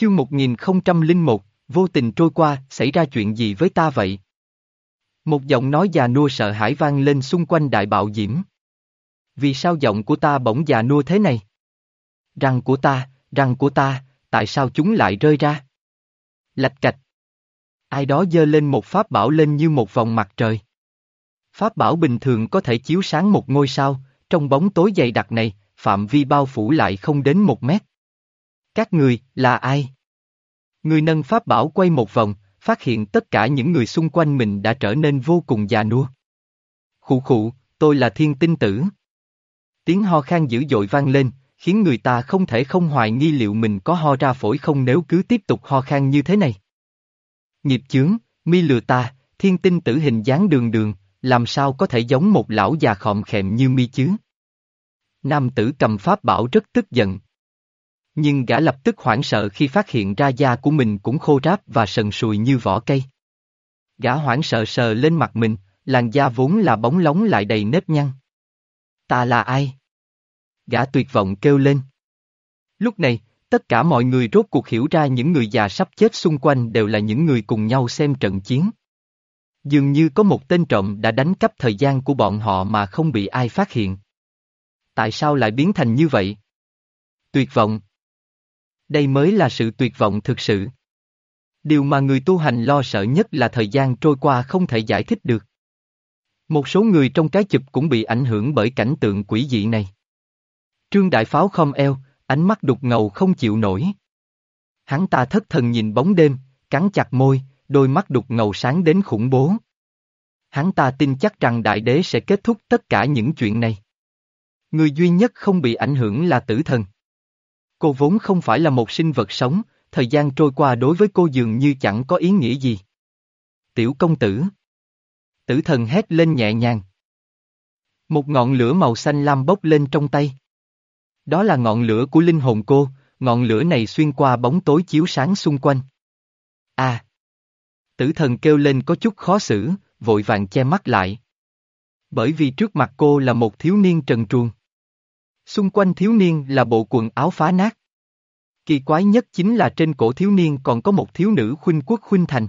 Chương 1001, vô tình trôi qua, xảy ra chuyện gì với ta vậy? Một giọng nói già nua sợ hãi vang lên xung quanh đại bạo diễm. Vì sao giọng của ta bỗng già nua thế này? Răng của ta, răng của ta, tại sao chúng lại rơi ra? Lạch cạch. Ai đó giơ lên một pháp bảo lên như một vòng mặt trời. Pháp bảo bình thường có thể chiếu sáng một ngôi sao, trong bóng tối dày đặc này, phạm vi bao phủ lại không đến một mét. Các người, là ai? Người nâng pháp bảo quay một vòng, phát hiện tất cả những người xung quanh mình đã trở nên vô cùng già nua. Khụ khụ, tôi là thiên tinh tử. Tiếng ho khan dữ dội vang lên, khiến người ta không thể không hoài nghi liệu mình có ho ra phổi không nếu cứ tiếp tục ho khan như thế này. Nghiệp chướng, mi lừa ta, thiên tinh tử hình dáng đường đường, làm sao có thể giống một lão già khọm khẹm như mi chứ? Nam tử cầm pháp bảo rất tức giận. Nhưng gã lập tức hoảng sợ khi phát hiện ra da của mình cũng khô ráp và sần sùi như vỏ cây. Gã hoảng sợ sờ lên mặt mình, làn da vốn là bóng lóng lại đầy nếp nhăn. Ta là ai? Gã tuyệt vọng kêu lên. Lúc này, tất cả mọi người rốt cuộc hiểu ra những người già sắp chết xung quanh đều là những người cùng nhau xem trận chiến. Dường như có một tên trộm đã đánh cắp thời gian của bọn họ mà không bị ai phát hiện. Tại sao lại biến thành như vậy? Tuyệt vọng. Đây mới là sự tuyệt vọng thực sự. Điều mà người tu hành lo sợ nhất là thời gian trôi qua không thể giải thích được. Một số người trong cái chụp cũng bị ảnh hưởng bởi cảnh tượng quỷ dị này. Trương Đại Pháo không eo, ánh mắt đục ngầu không chịu nổi. Hắn ta thất thần nhìn bóng đêm, cắn chặt môi, đôi mắt đục ngầu sáng đến khủng bố. Hắn ta tin chắc rằng đại đế sẽ kết thúc tất cả những chuyện này. Người duy nhất không bị ảnh hưởng là tử thần. Cô vốn không phải là một sinh vật sống, thời gian trôi qua đối với cô dường như chẳng có ý nghĩa gì. Tiểu công tử. Tử thần hét lên nhẹ nhàng. Một ngọn lửa màu xanh lam bốc lên trong tay. Đó là ngọn lửa của linh hồn cô, ngọn lửa này xuyên qua bóng tối chiếu sáng xung quanh. À! Tử thần kêu lên có chút khó xử, vội vàng che mắt lại. Bởi vì trước mặt cô là một thiếu niên trần truồng. Xung quanh thiếu niên là bộ quần áo phá nát. Kỳ quái nhất chính là trên cổ thiếu niên còn có một thiếu nữ khuynh quốc khuynh thành.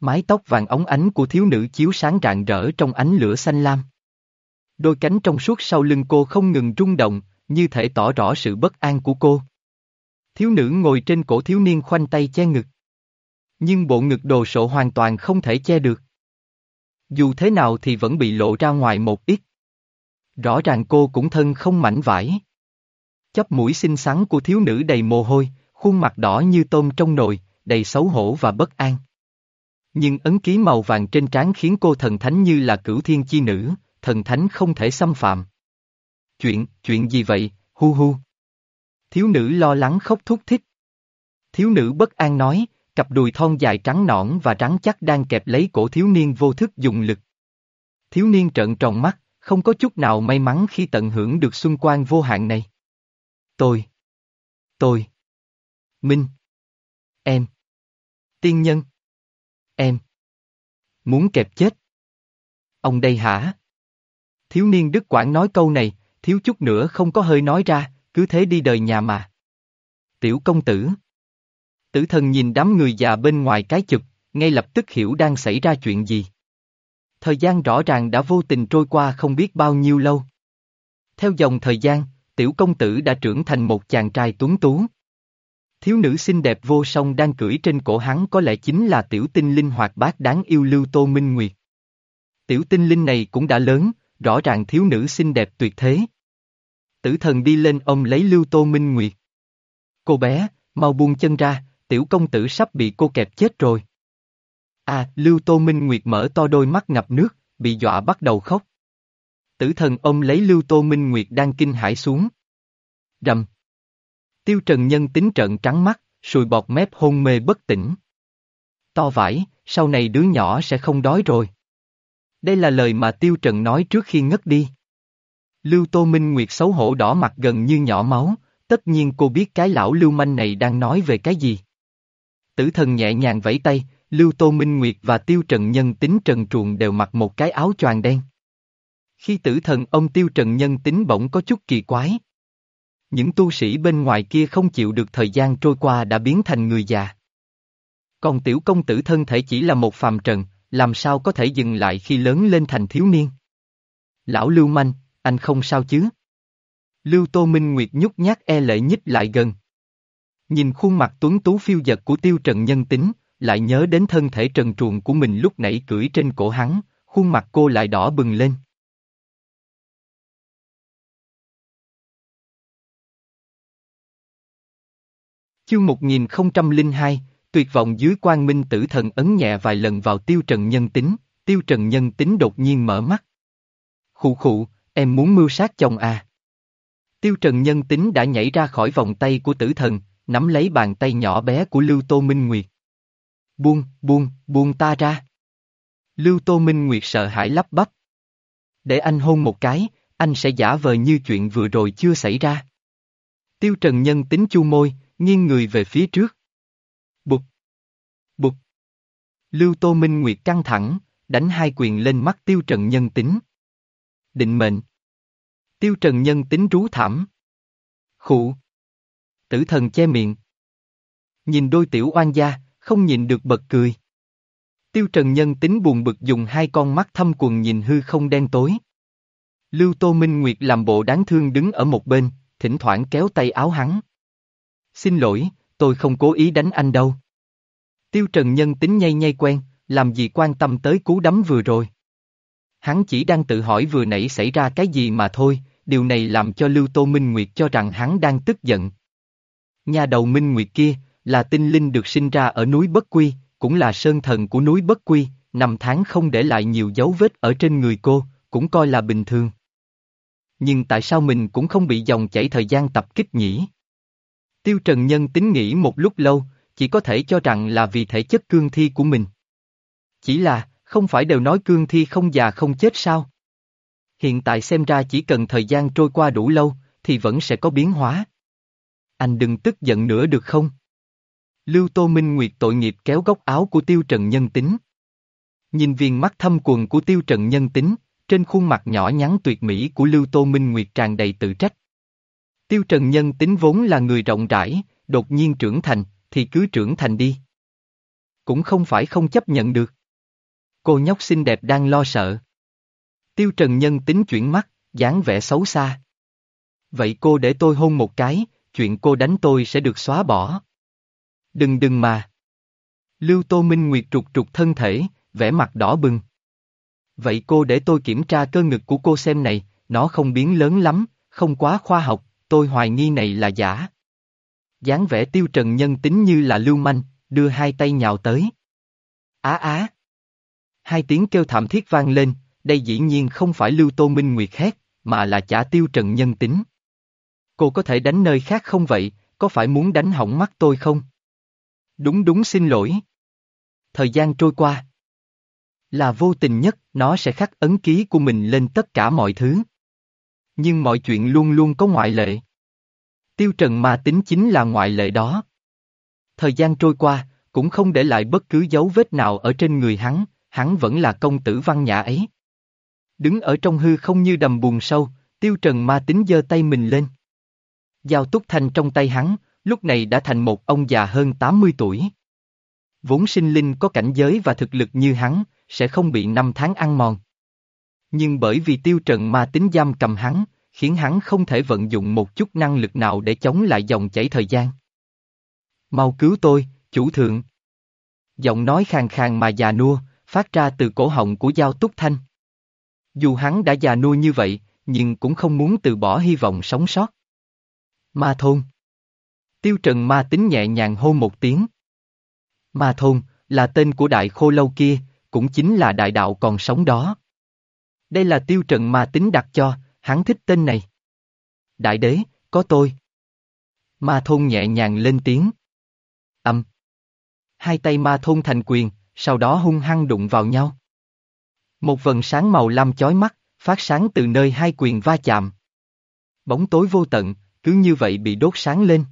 Mái tóc vàng óng ánh của thiếu nữ chiếu sáng rạng rỡ trong ánh lửa xanh lam. Đôi cánh trong suốt sau lưng cô không ngừng rung động, như thể tỏ rõ sự bất an của cô. Thiếu nữ ngồi trên cổ thiếu niên khoanh tay che ngực. Nhưng bộ ngực đồ sộ hoàn toàn không thể che được. Dù thế nào thì vẫn bị lộ ra ngoài một ít. Rõ ràng cô cũng thân không mảnh vải. Chấp mũi xinh xắn của thiếu nữ đầy mồ hôi, khuôn mặt đỏ như tôm trong nồi, đầy xấu hổ và bất an. Nhưng ấn ký màu vàng trên trán khiến cô thần thánh như là cửu thiên chi nữ, thần thánh không thể xâm phạm. Chuyện, chuyện gì vậy, hu hu. Thiếu nữ lo lắng khóc thúc thích. Thiếu nữ bất an nói, cặp đùi thon dài trắng nõn và trắng chắc đang kẹp lấy cổ thiếu niên vô thức dùng lực. Thiếu niên trợn tròn mắt, không có chút nào may mắn khi tận hưởng được xuân quan vô hạn này. Tôi. Tôi. Minh. Em. Tiên nhân. Em. Muốn kẹp chết. Ông đây hả? Thiếu niên Đức Quảng nói câu này, thiếu chút nữa không có hơi nói ra, cứ thế đi đời nhà mà. Tiểu công tử. Tử thần nhìn đám người già bên ngoài cái chụp, ngay lập tức hiểu đang xảy ra chuyện gì. Thời gian rõ ràng đã vô tình trôi qua không biết bao nhiêu lâu. Theo dòng thời gian, tiểu công tử đã trưởng thành một chàng trai tuấn tú. Thiếu nữ xinh đẹp vô song đang cưỡi trên cổ hắn có lẽ chính là tiểu tinh linh hoạt bát đáng yêu lưu Tô Minh Nguyệt. Tiểu tinh linh này cũng đã lớn, rõ ràng thiếu nữ xinh đẹp tuyệt thế. Tử thần đi lên ôm lấy lưu Tô Minh Nguyệt. Cô bé, mau buông chân ra, tiểu công tử sắp bị cô kẹp chết rồi. À, Lưu Tô Minh Nguyệt mở to đôi mắt ngập nước, bị dọa bắt đầu khóc. Tử thần ôm lấy Lưu Tô Minh Nguyệt đang kinh hãi xuống. Rầm. Tiêu Trần Nhân tính trận trắng mắt, sùi bọt mép hôn mê bất tỉnh. To vải, sau này đứa nhỏ sẽ không đói rồi. Đây là lời mà Tiêu Trần nói trước khi ngất đi. Lưu Tô Minh Nguyệt xấu hổ đỏ mặt gần như nhỏ máu, tất nhiên cô biết cái lão lưu manh này đang nói về cái gì. Tử thần nhẹ nhàng vẫy tay, Lưu Tô Minh Nguyệt và Tiêu Trần Nhân tính Trần Truồng đều mặc một cái áo choàng đen. Khi tử thần ông Tiêu Trần Nhân tính bỗng có chút kỳ quái. những tu sĩ bên ngoài kia không chịu được thời gian trôi qua đã biến thành người già. Còn tiểu công tử thân thể chỉ là một phàm trần, làm sao có thể dừng lại khi lớn lên thành thiếu niên? Lão Lưu Manh, anh không sao chứ? Lưu Tô Minh Nguyệt nhút nhát e lệ nhích lại gần. Nhìn khuôn mặt tuấn tú phiêu dật của tiêu trần nhân tính, lại nhớ đến thân thể trần truồng của mình lúc nãy cưỡi trên cổ hắn, khuôn mặt cô lại đỏ bừng lên. Chương 1002, tuyệt vọng dưới quan minh tử thần ấn nhẹ vài lần vào tiêu trần nhân tính, tiêu trần nhân tính đột nhiên mở mắt. Khụ khụ, em muốn mưu sát chồng à. Tiêu trần nhân tính đã nhảy ra khỏi vòng tay của tử thần, nắm lấy bàn tay nhỏ bé của Lưu Tô Minh Nguyệt. Buông, buông, buông ta ra. Lưu Tô Minh Nguyệt sợ hãi lắp bắp. Để anh hôn một cái, anh sẽ giả vờ như chuyện vừa rồi chưa xảy ra. Tiêu Trần Nhân tính chu môi, nghiêng người về phía trước. Bụt. Bụt. Lưu Tô Minh Nguyệt căng thẳng, đánh hai quyền lên mắt Tiêu Trần Nhân tính. Định mệnh. Tiêu Trần Nhân tính rú thảm. Khụ. Tử thần che miệng. Nhìn đôi tiểu oan gia, không nhìn được bật cười. Tiêu Trần Nhân tính buồn bực dùng hai con mắt thâm quần nhìn hư không đen tối. Lưu Tô Minh Nguyệt làm bộ đáng thương đứng ở một bên, thỉnh thoảng kéo tay áo hắn. Xin lỗi, tôi không cố ý đánh anh đâu. Tiêu Trần Nhân tính nhây nhây quen, làm gì quan tâm tới cú đấm vừa rồi. Hắn chỉ đang tự hỏi vừa nãy xảy ra cái gì mà thôi, điều này làm cho Lưu Tô Minh Nguyệt cho rằng hắn đang tức giận. Nhà đầu Minh Nguyệt kia, là tinh linh được sinh ra ở núi Bất Quy, cũng là sơn thần của núi Bất Quy, năm tháng không để lại nhiều dấu vết ở trên người cô, cũng coi là bình thường. Nhưng tại sao mình cũng không bị dòng chảy thời gian tập kích nhỉ? Tiêu Trần Nhân tính nghĩ một lúc lâu, chỉ có thể cho rằng là vì thể chất cương thi của mình. Chỉ là, không phải đều nói cương thi không già không chết sao? Hiện tại xem ra chỉ cần thời gian trôi qua đủ lâu, thì vẫn sẽ có biến hóa. Anh đừng tức giận nữa được không? Lưu Tô Minh Nguyệt tội nghiệp kéo góc áo của Tiêu Trần Nhân Tính. Nhìn viên mắt thâm quần của Tiêu Trần Nhân Tính, trên khuôn mặt nhỏ nhắn tuyệt mỹ của Lưu Tô Minh Nguyệt tràn đầy tự trách. Tiêu Trần Nhân Tính vốn là người rộng rãi, đột nhiên trưởng thành, thì cứ trưởng thành đi. Cũng không phải không chấp nhận được. Cô nhóc xinh đẹp đang lo sợ. Tiêu Trần Nhân Tính chuyển mắt, dáng vẻ xấu xa. Vậy cô để tôi hôn một cái, chuyện cô đánh tôi sẽ được xóa bỏ. Đừng đừng mà. Lưu Tô Minh Nguyệt trục trục thân thể, vẻ mặt đỏ bừng. Vậy cô để tôi kiểm tra cơ ngực của cô xem này, nó không biến lớn lắm, không quá khoa học, tôi hoài nghi này là giả. dáng vẻ tiêu trần nhân tính như là lưu manh, đưa hai tay nhào tới. Á á! Hai tiếng kêu thảm thiết vang lên, đây dĩ nhiên không phải Lưu Tô Minh Nguyệt hét, mà là chả tiêu trần nhân tính. Cô có thể đánh nơi khác không vậy, có phải muốn đánh hỏng mắt tôi không? Đúng đúng xin lỗi. Thời gian trôi qua. Là vô tình nhất, nó sẽ khắc ấn ký của mình lên tất cả mọi thứ. Nhưng mọi chuyện luôn luôn có ngoại lệ. Tiêu Trần ma tính chính là ngoại lệ đó. Thời gian trôi qua, cũng không để lại bất cứ dấu vết nào ở trên người hắn, hắn vẫn là công tử văn nhã ấy. Đứng ở trong hư không như đầm buồn sâu, Tiêu Trần ma tính giơ tay mình lên. Giao túc thanh trong tay hắn, lúc này đã thành một ông già hơn 80 tuổi. Vốn sinh linh có cảnh giới và thực lực như hắn, sẽ không bị năm tháng ăn mòn. Nhưng bởi vì tiêu trần ma tính giam cầm hắn, khiến hắn không thể vận dụng một chút năng lực nào để chống lại dòng chảy thời gian. Mau cứu tôi, chủ thượng. Giọng nói khàn khàn mà già nua, phát ra từ cổ họng của Giao Túc Thanh. Dù hắn đã già nua như vậy, nhưng cũng không muốn từ bỏ hy vọng sống sót. Ma thôn. Tiêu Trần ma tính nhẹ nhàng hôn một tiếng. Ma thôn, là tên của đại khô lâu kia, cũng chính là đại đạo còn sống đó. Đây là tiêu trần ma tính đặt cho, hắn thích tên này. Đại đế, có tôi. Ma thôn nhẹ nhàng lên tiếng. Âm. Hai tay ma thôn thành quyền, sau đó hung hăng đụng vào nhau. Một vần sáng màu lam chói mắt, phát sáng từ nơi hai quyền va chạm. Bóng tối vô tận, cứ như vậy bị đốt sáng lên.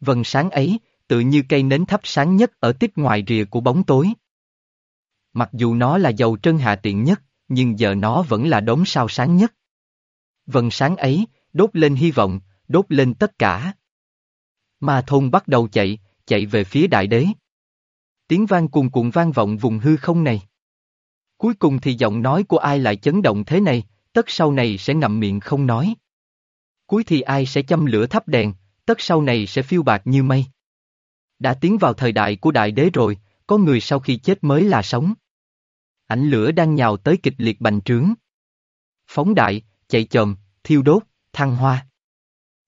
Vần sáng ấy, tự như cây nến thắp sáng nhất ở tích ngoài rìa của bóng tối. Mặc dù nó là dầu trân hạ tiện nhất, nhưng giờ nó vẫn là đống sao sáng nhất. Vần sáng ấy, đốt lên hy vọng, đốt lên tất cả. Ma thôn bắt đầu chạy, chạy về phía đại đế. Tiếng vang cuồn cuộn vang vọng vùng hư không này. Cuối cùng thì giọng nói của ai lại chấn động thế này, tất sau này sẽ ngậm miệng không nói. Cuối thì ai sẽ châm lửa thắp đèn, tất sau này sẽ phiêu bạc như mây. Đã tiến vào thời đại của đại đế rồi, có người sau khi chết mới là sống. Ảnh lửa đang nhào tới kịch liệt bành trướng. Phóng đại, chạy chồm, thiêu đốt, thăng hoa.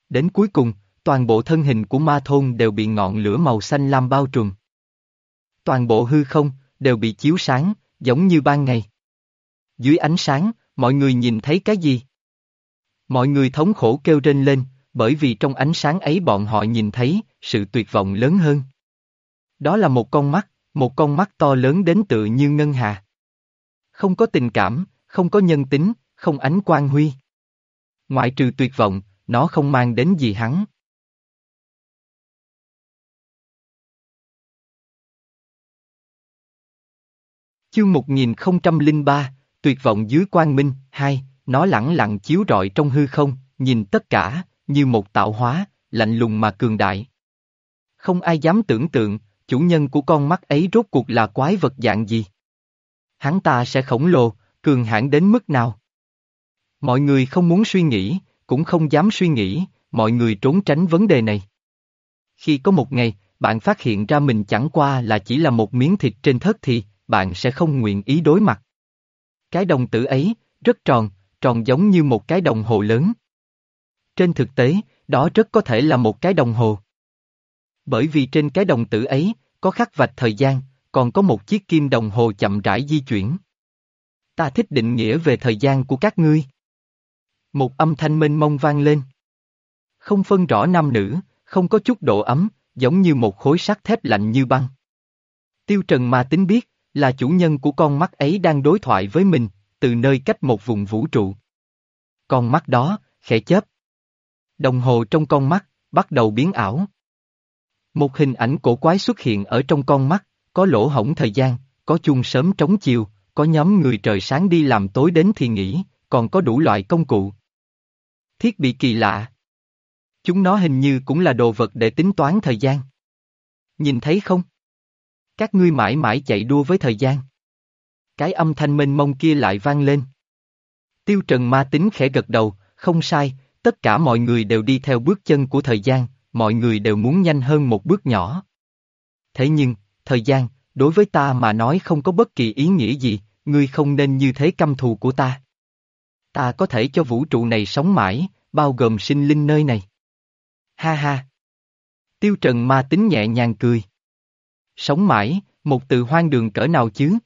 Đến cuối cùng, toàn bộ thân hình của ma thôn đều bị ngọn lửa màu xanh lam bao trùm. Toàn bộ hư không, đều bị chiếu sáng, giống như ban ngày. Dưới ánh sáng, mọi người nhìn thấy cái gì? Mọi người thống khổ kêu rên lên, bởi vì trong ánh sáng ấy bọn họ nhìn thấy, sự tuyệt vọng lớn hơn. Đó là một con mắt, một con mắt to lớn đến tự như ngân hà. Không có tình cảm, không có nhân tính, không ánh quang huy. Ngoại trừ tuyệt vọng, nó không mang đến gì hắn. Chương 1003, Tuyệt vọng dưới quang minh, hai, nó lẳng lặng chiếu rọi trong hư không, nhìn tất cả, như một tạo hóa, lạnh lùng mà cường đại. Không ai dám tưởng tượng, chủ nhân của con mắt ấy rốt cuộc là quái vật dạng gì. Hắn ta sẽ khổng lồ, cường hãn đến mức nào. Mọi người không muốn suy nghĩ, cũng không dám suy nghĩ, mọi người trốn tránh vấn đề này. Khi có một ngày, bạn phát hiện ra mình chẳng qua là chỉ là một miếng thịt trên thớt thì, bạn sẽ không nguyện ý đối mặt. Cái đồng tử ấy, rất tròn, tròn giống như một cái đồng hồ lớn. Trên thực tế, đó rất có thể là một cái đồng hồ. Bởi vì trên cái đồng tử ấy, có khắc vạch thời gian, còn có một chiếc kim đồng hồ chậm rãi di chuyển. Ta thích định nghĩa về thời gian của các ngươi. Một âm thanh mênh mông vang lên. Không phân rõ nam nữ, không có chút độ ấm, giống như một khối sắt thép lạnh như băng. Tiêu Trần mà tính biết, là chủ nhân của con mắt ấy đang đối thoại với mình, từ nơi cách một vùng vũ trụ. Con mắt đó, khẽ chớp. Đồng hồ trong con mắt, bắt đầu biến ảo. Một hình ảnh cổ quái xuất hiện ở trong con mắt, có lỗ hổng thời gian, có chung sớm trống chiều, có nhóm người trời sáng đi làm tối đến thì nghỉ, còn có đủ loại công cụ. Thiết bị kỳ lạ. Chúng nó hình như cũng là đồ vật để tính toán thời gian. Nhìn thấy không? Các ngươi mãi mãi chạy đua với thời gian. Cái âm thanh mênh mông kia lại vang lên. Tiêu Trần ma tính khẽ gật đầu, không sai, tất cả mọi người đều đi theo bước chân của thời gian, mọi người đều muốn nhanh hơn một bước nhỏ. Thế nhưng, thời gian, đối với ta mà nói không có bất kỳ ý nghĩa gì, ngươi không nên như thế căm thù của ta. Ta có thể cho vũ trụ này sống mãi, bao gồm sinh linh nơi này. Ha ha. Tiêu Trần ma tính nhẹ nhàng cười. Sống mãi, một từ hoang đường cỡ nào chứ?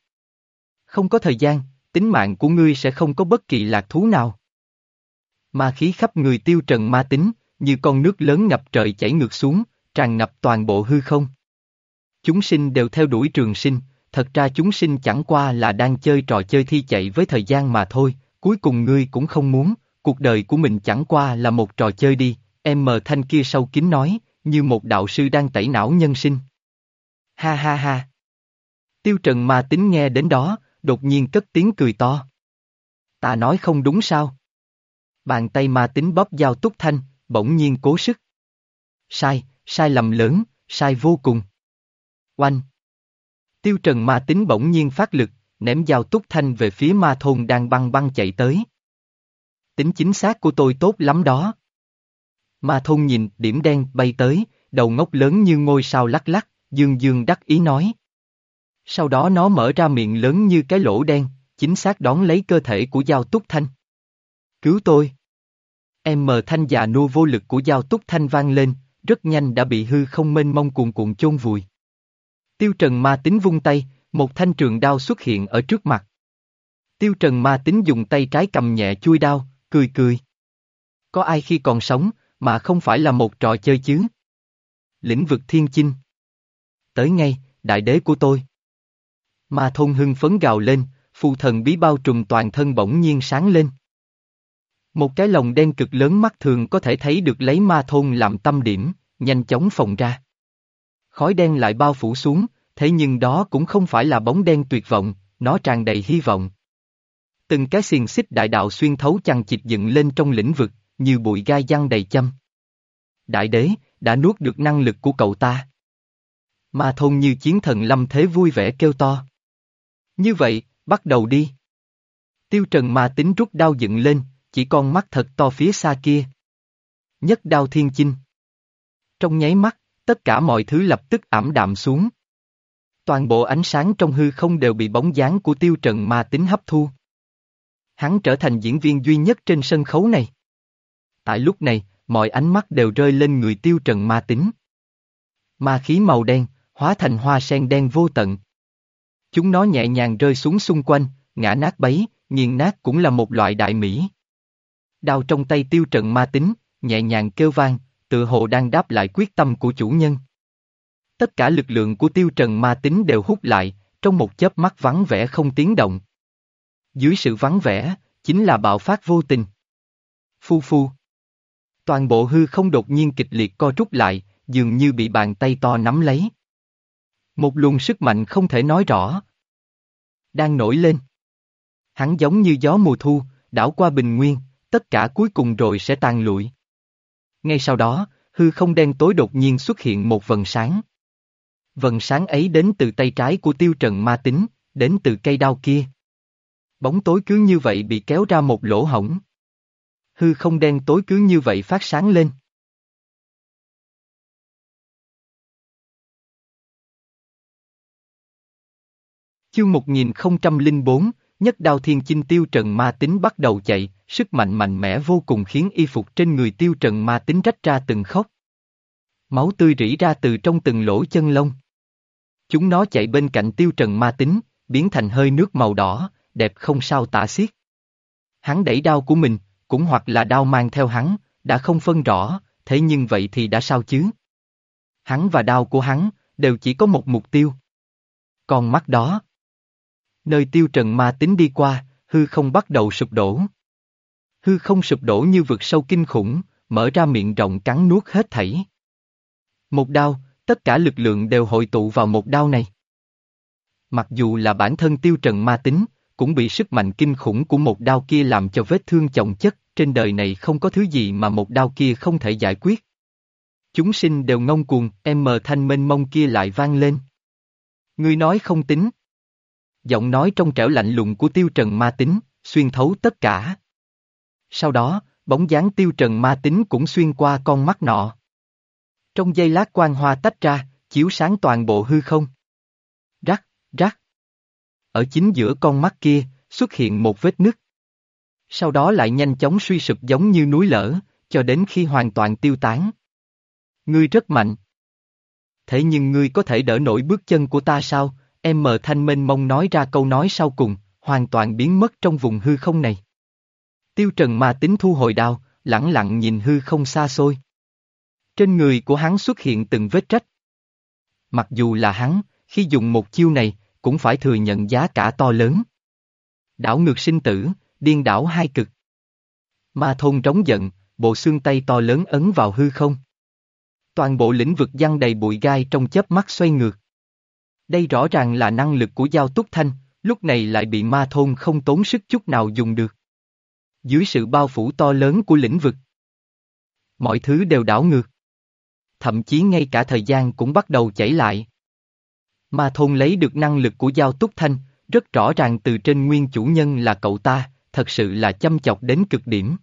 Không có thời gian, tính mạng của ngươi sẽ không có bất kỳ lạc thú nào. Ma khí khắp người tiêu trần ma tính, như con nước lớn ngập trời chảy ngược xuống, tràn ngập toàn bộ hư không. Chúng sinh đều theo đuổi trường sinh, thật ra chúng sinh chẳng qua là đang chơi trò chơi thi chạy với thời gian mà thôi, cuối cùng ngươi cũng không muốn, cuộc đời của mình chẳng qua là một trò chơi đi, em mờ thanh kia sâu kín nói, như một đạo sư đang tẩy não nhân sinh. Ha ha ha. Tiêu Trần ma tính nghe đến đó, đột nhiên cất tiếng cười to. Ta nói không đúng sao? Bàn tay ma tính bóp dao túc thanh, bỗng nhiên cố sức. Sai, sai lầm lớn, sai vô cùng. Oanh. Tiêu Trần ma tính bỗng nhiên phát lực, ném dao túc thanh về phía ma thôn đang băng băng chạy tới. Tính chính xác của tôi tốt lắm đó. Ma thôn nhìn, điểm đen bay tới, đầu ngốc lớn như ngôi sao lắc lắc, Dương Dương đắc ý nói. Sau đó nó mở ra miệng lớn như cái lỗ đen, chính xác đón lấy cơ thể của Giao Túc Thanh. Cứu tôi! Em mờ thanh già nua vô lực của Giao Túc Thanh vang lên, rất nhanh đã bị hư không mênh mông cuồn cuộn chôn vùi. Tiêu Trần ma tính vung tay, một thanh trường đao xuất hiện ở trước mặt. Tiêu Trần ma tính dùng tay trái cầm nhẹ chui đao, cười cười. Có ai khi còn sống, mà không phải là một trò chơi chứ? Lĩnh vực thiên chinh tới ngay, đại đế của tôi. Ma thôn hưng phấn gào lên, phù thần bí bao trùm toàn thân bỗng nhiên sáng lên. Một cái lồng đen cực lớn mắt thường có thể thấy được lấy ma thôn làm tâm điểm, nhanh chóng phồng ra. Khói đen lại bao phủ xuống, thế nhưng đó cũng không phải là bóng đen tuyệt vọng, nó tràn đầy hy vọng. Từng cái xiềng xích đại đạo xuyên thấu chằng chịt dựng lên trong lĩnh vực, như bụi gai giăng đầy châm. đại đế, đã nuốt được năng lực của cậu ta. Ma thôn như chiến thần lâm thế vui vẻ kêu to. Như vậy, bắt đầu đi. Tiêu trần ma tính rút đao dựng lên, chỉ con mắt thật to phía xa kia. Nhất đao thiên chinh. Trong nháy mắt, tất cả mọi thứ lập tức ảm đạm xuống. Toàn bộ ánh sáng trong hư không đều bị bóng dáng của tiêu trần ma tính hấp thu. Hắn trở thành diễn viên duy nhất trên sân khấu này. Tại lúc này, mọi ánh mắt đều rơi lên người tiêu trần ma tính. Ma khí màu đen, hóa thành hoa sen đen vô tận. Chúng nó nhẹ nhàng rơi xuống xung quanh, ngã nát bấy, nghiền nát cũng là một loại đại mỹ. Đao trong tay tiêu trần ma tính, nhẹ nhàng kêu vang, tự hồ đang đáp lại quyết tâm của chủ nhân. Tất cả lực lượng của tiêu trần ma tính đều hút lại, trong một chớp mắt vắng vẻ không tiếng động. Dưới sự vắng vẻ, chính là bạo phát vô tình. Phu phu. Toàn bộ hư không đột nhiên kịch liệt co rút lại, dường như bị bàn tay to nắm lấy. Một luồng sức mạnh không thể nói rõ. Đang nổi lên. Hắn giống như gió mùa thu, đảo qua bình nguyên, tất cả cuối cùng rồi sẽ tan lụi. Ngay sau đó, hư không đen tối đột nhiên xuất hiện một vần sáng. Vần sáng ấy đến từ tay trái của tiêu trần ma tính, đến từ cây đao kia. Bóng tối cứ như vậy bị kéo ra một lỗ hổng. Hư không đen tối cứ như vậy phát sáng lên. Chương 1004, nhất đao thiên chinh tiêu trần ma tính bắt đầu chạy, sức mạnh mạnh mẽ vô cùng khiến y phục trên người tiêu trần ma tính rách ra từng khóc. Máu tươi rỉ ra từ trong từng lỗ chân lông. Chúng nó chạy bên cạnh tiêu trần ma tính, biến thành hơi nước màu đỏ, đẹp không sao tả xiết. Hắn đẩy đao của mình, cũng hoặc là đao mang theo hắn, đã không phân rõ, thế nhưng vậy thì đã sao chứ? Hắn và đao của hắn, đều chỉ có một mục tiêu. Còn mắt đó, nơi tiêu trần ma tính đi qua, hư không bắt đầu sụp đổ. Hư không sụp đổ như vực sâu kinh khủng, mở ra miệng rộng cắn nuốt hết thảy. Một đao, tất cả lực lượng đều hội tụ vào một đao này. Mặc dù là bản thân tiêu trần ma tính, cũng bị sức mạnh kinh khủng của một đao kia làm cho vết thương chồng chất, trên đời này không có thứ gì mà một đao kia không thể giải quyết. Chúng sinh đều ngông cuồng, em mờ thanh mênh mông kia lại vang lên. Ngươi nói không tính. Giọng nói trong trẻo lạnh lùng của tiêu trần ma tính, xuyên thấu tất cả. Sau đó, bóng dáng tiêu trần ma tính cũng xuyên qua con mắt nọ. Trong giây lát quang hoa tách ra, chiếu sáng toàn bộ hư không. Rắc, rắc. Ở chính giữa con mắt kia, xuất hiện một vết nứt. Sau đó lại nhanh chóng suy sụp giống như núi lở, cho đến khi hoàn toàn tiêu tán. Ngươi rất mạnh. Thế nhưng ngươi có thể đỡ nổi bước chân của ta sao? Em mờ thanh mênh mông nói ra câu nói sau cùng, hoàn toàn biến mất trong vùng hư không này. Tiêu trần mà tính thu hồi đao, lẳng lặng nhìn hư không xa xôi. Trên người của hắn xuất hiện từng vết trách. Mặc dù là hắn, khi dùng một chiêu này, cũng phải thừa nhận giá cả to lớn. Đảo ngược sinh tử, điên đảo hai cực. Ma thôn trống giận, bộ xương tay to lớn ấn vào hư không. Toàn bộ lĩnh vực giăng đầy bụi gai trong chớp mắt xoay ngược. Đây rõ ràng là năng lực của Giao Túc Thanh, lúc này lại bị ma thôn không tốn sức chút nào dùng được. Dưới sự bao phủ to lớn của lĩnh vực. Mọi thứ đều đảo ngược. Thậm chí ngay cả thời gian cũng bắt đầu chảy lại. Ma thôn lấy được năng lực của Giao Túc Thanh, rất rõ ràng từ trên nguyên chủ nhân là cậu ta, thật sự là chăm chọc đến cực điểm.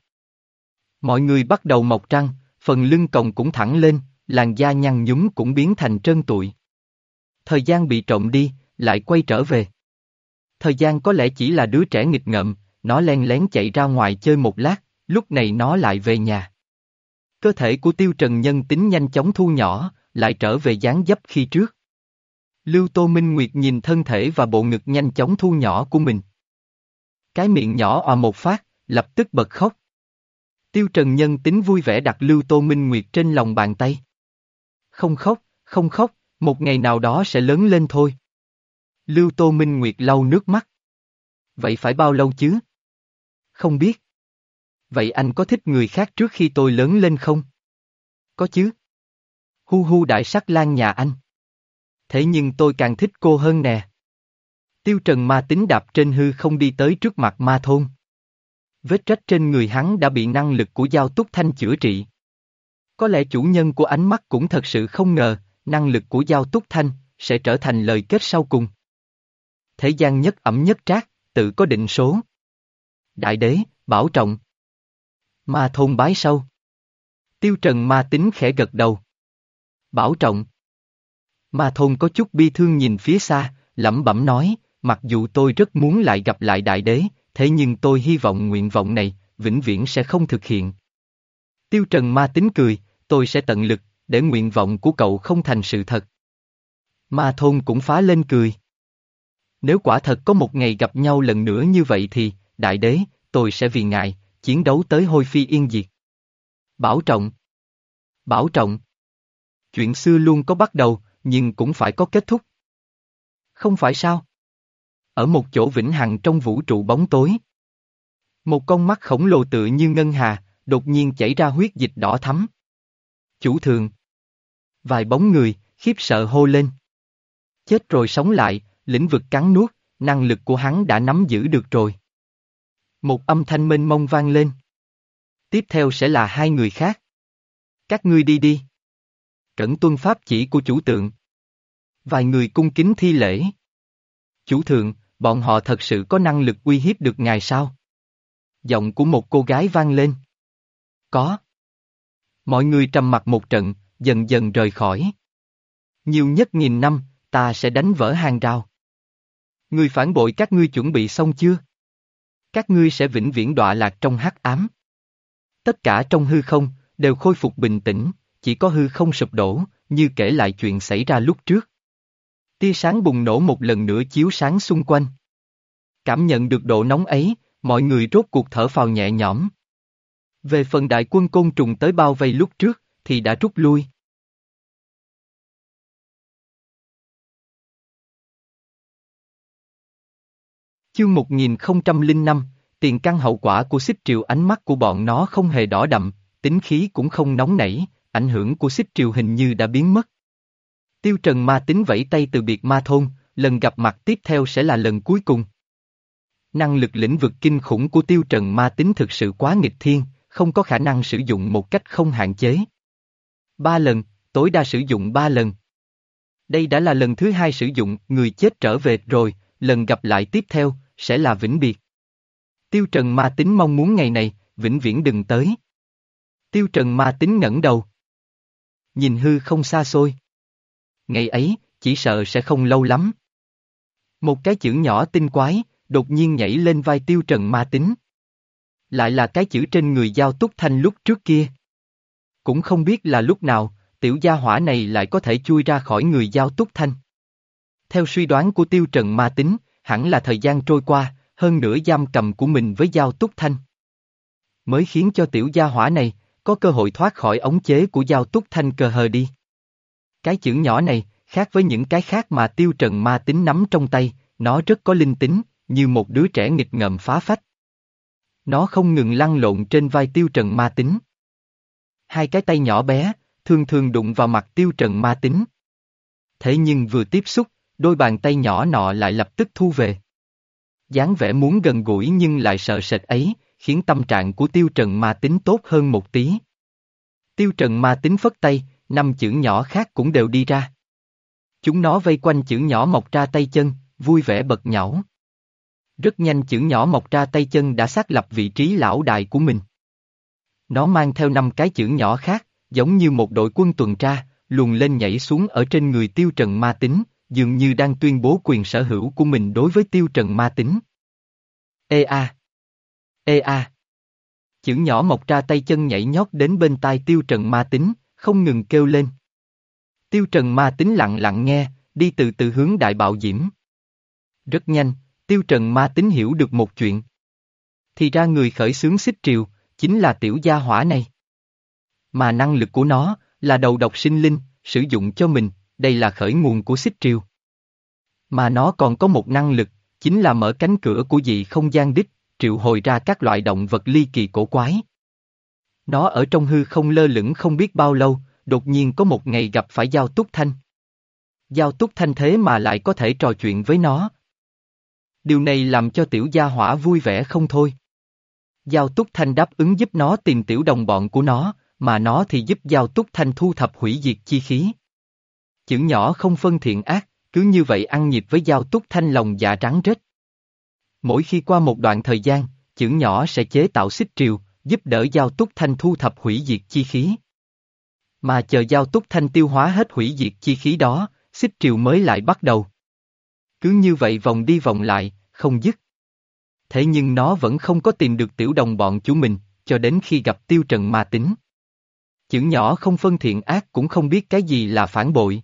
Mọi người bắt đầu mọc trăng, phần lưng còng cũng thẳng lên, làn da nhăn nhúm cũng biến thành trơn tụi. Thời gian bị trộm đi, lại quay trở về. Thời gian có lẽ chỉ là đứa trẻ nghịch ngợm, nó len lén chạy ra ngoài chơi một lát, lúc này nó lại về nhà. Cơ thể của tiêu trần nhân tính nhanh chóng thu nhỏ, lại trở về dáng dấp khi trước. Lưu Tô Minh Nguyệt nhìn thân thể và bộ ngực nhanh chóng thu nhỏ của mình. Cái miệng nhỏ òa một phát, lập tức bật khóc. Tiêu Trần Nhân tính vui vẻ đặt Lưu Tô Minh Nguyệt trên lòng bàn tay. Không khóc, không khóc, một ngày nào đó sẽ lớn lên thôi. Lưu Tô Minh Nguyệt lau nước mắt. Vậy phải bao lâu chứ? Không biết. Vậy anh có thích người khác trước khi tôi lớn lên không? Có chứ. Hu hu đại sắc lan nhà anh. Thế nhưng tôi càng thích cô hơn nè. Tiêu trần ma tính đạp trên hư không đi tới trước mặt ma thôn. Vết rách trên người hắn đã bị năng lực của giao túc thanh chữa trị. Có lẽ chủ nhân của ánh mắt cũng thật sự không ngờ, năng lực của Giao Túc Thanh sẽ trở thành lời kết sau cùng. Thế gian nhất ẩm nhất trác, tự có định số. Đại đế, bảo trọng. Ma thôn bái sâu. Tiêu trần ma tính khẽ gật đầu. Bảo trọng. Ma thôn có chút bi thương nhìn phía xa, lẩm bẩm nói, mặc dù tôi rất muốn lại gặp lại đại đế, thế nhưng tôi hy vọng nguyện vọng này, vĩnh viễn sẽ không thực hiện. Tiêu trần ma tính cười, tôi sẽ tận lực, để nguyện vọng của cậu không thành sự thật. Ma thôn cũng phá lên cười. Nếu quả thật có một ngày gặp nhau lần nữa như vậy thì, đại đế, tôi sẽ vì ngại, chiến đấu tới hôi phi yên diệt. Bảo trọng. Bảo trọng. Chuyện xưa luôn có bắt đầu, nhưng cũng phải có kết thúc. Không phải sao? Ở một chỗ vĩnh hằng trong vũ trụ bóng tối. Một con mắt khổng lồ tựa như ngân hà, đột nhiên chảy ra huyết dịch đỏ thắm. Chủ thường. Vài bóng người, khiếp sợ hô lên. Chết rồi sống lại, lĩnh vực cắn nuốt, năng lực của hắn đã nắm giữ được rồi. Một âm thanh mênh mông vang lên. Tiếp theo sẽ là hai người khác. Các ngươi đi đi. Cẩn tuân pháp chỉ của chủ tượng. Vài người cung kính thi lễ. Chủ thượng, bọn họ thật sự có năng lực uy hiếp được ngài sao? Giọng của một cô gái vang lên. Có. Mọi người trầm mặt một trận, dần dần rời khỏi. Nhiều nhất nghìn năm, ta sẽ đánh vỡ hàng rào. Người phản bội các ngươi chuẩn bị xong chưa? Các ngươi sẽ vĩnh viễn đọa lạc trong hắc ám. Tất cả trong hư không, đều khôi phục bình tĩnh, chỉ có hư không sụp đổ, như kể lại chuyện xảy ra lúc trước. Tia sáng bùng nổ một lần nữa chiếu sáng xung quanh. Cảm nhận được độ nóng ấy, mọi người rốt cuộc thở phào nhẹ nhõm. Về phần đại quân côn trùng tới bao vây lúc trước, thì đã rút lui. Chương 1005, tiền căn hậu quả của xích triều ánh mắt của bọn nó không hề đỏ đậm, tính khí cũng không nóng nảy, ảnh hưởng của xích triều hình như đã biến mất. Tiêu Trần ma tính vẫy tay từ biệt ma thôn, lần gặp mặt tiếp theo sẽ là lần cuối cùng. Năng lực lĩnh vực kinh khủng của Tiêu Trần ma tính thực sự quá nghịch thiên, không có khả năng sử dụng một cách không hạn chế. Ba lần, tối đa sử dụng ba lần. Đây đã là lần thứ hai sử dụng người chết trở về rồi, lần gặp lại tiếp theo, sẽ là vĩnh biệt. Tiêu Trần ma tính mong muốn ngày này, vĩnh viễn đừng tới. Tiêu Trần ma tính ngẩng đầu. Nhìn hư không xa xôi. Ngày ấy, chỉ sợ sẽ không lâu lắm. Một cái chữ nhỏ tinh quái, đột nhiên nhảy lên vai Tiêu Trần ma tính. Lại là cái chữ trên người giao túc thanh lúc trước kia. Cũng không biết là lúc nào, tiểu gia hỏa này lại có thể chui ra khỏi người giao túc thanh. Theo suy đoán của Tiêu Trần ma tính, hẳn là thời gian trôi qua, hơn nửa giam cầm của mình với Giao Túc Thanh. Mới khiến cho tiểu gia hỏa này, có cơ hội thoát khỏi ống chế của Giao Túc Thanh cờ hờ đi. Cái chữ nhỏ này, khác với những cái khác mà tiêu trần ma tính nắm trong tay, nó rất có linh tính, như một đứa trẻ nghịch ngợm phá phách. Nó không ngừng lăn lộn trên vai tiêu trần ma tính. Hai cái tay nhỏ bé, thường thường đụng vào mặt tiêu trần ma tính. Thế nhưng vừa tiếp xúc, đôi bàn tay nhỏ nọ lại lập tức thu về dáng vẻ muốn gần gũi nhưng lại sợ sệt ấy, khiến tâm trạng của tiêu trần ma tính tốt hơn một tí. Tiêu trần ma tính phất tay, năm chữ nhỏ khác cũng đều đi ra. Chúng nó vây quanh chữ nhỏ mọc ra tay chân, vui vẻ bật nhão. Rất nhanh chữ nhỏ mọc ra tay chân đã xác lập vị trí lão đại của mình. Nó mang theo năm cái chữ nhỏ khác, giống như một đội quân tuần tra, luồn lên nhảy xuống ở trên người tiêu trần ma tính, dường như đang tuyên bố quyền sở hữu của mình đối với tiêu trần ma tính. Ê a! Ê a! Chữ nhỏ mọc ra tay chân nhảy nhót đến bên tai tiêu trần ma tính, không ngừng kêu lên. Tiêu trần ma tính lặng lặng nghe, đi từ từ hướng đại bạo diễm. Rất nhanh, tiêu trần ma tính hiểu được một chuyện. Thì ra người khởi xướng xích triều, chính là tiểu gia hỏa này. Mà năng lực của nó, là đầu độc sinh linh, sử dụng cho mình, đây là khởi nguồn của xích triều. Mà nó còn có một năng lực, chính là mở cánh cửa của dị không gian đích, triệu hồi ra các loại động vật ly kỳ cổ quái. Nó ở trong hư không lơ lửng không biết bao lâu, đột nhiên có một ngày gặp phải Giao Túc Thanh. Giao Túc Thanh thế mà lại có thể trò chuyện với nó. Điều này làm cho tiểu gia hỏa vui vẻ không thôi. Giao Túc Thanh đáp ứng giúp nó tìm tiểu đồng bọn của nó, mà nó thì giúp giao túc thanh thu thập hủy diệt chi khí. Chữ nhỏ không phân thiện ác, cứ như vậy ăn nhịp với giao túc thanh lòng dạ trắng rết. Mỗi khi qua một đoạn thời gian, chữ nhỏ sẽ chế tạo xích triều, giúp đỡ giao túc thanh thu thập hủy diệt chi khí. Mà chờ giao túc thanh tiêu hóa hết hủy diệt chi khí đó, xích triều mới lại bắt đầu. Cứ như vậy vòng đi vòng lại, không dứt. Thế nhưng nó vẫn không có tìm được tiểu đồng bọn chú mình, cho đến khi gặp tiêu trần ma tính. Chữ nhỏ không phân thiện ác cũng không biết cái gì là phản bội.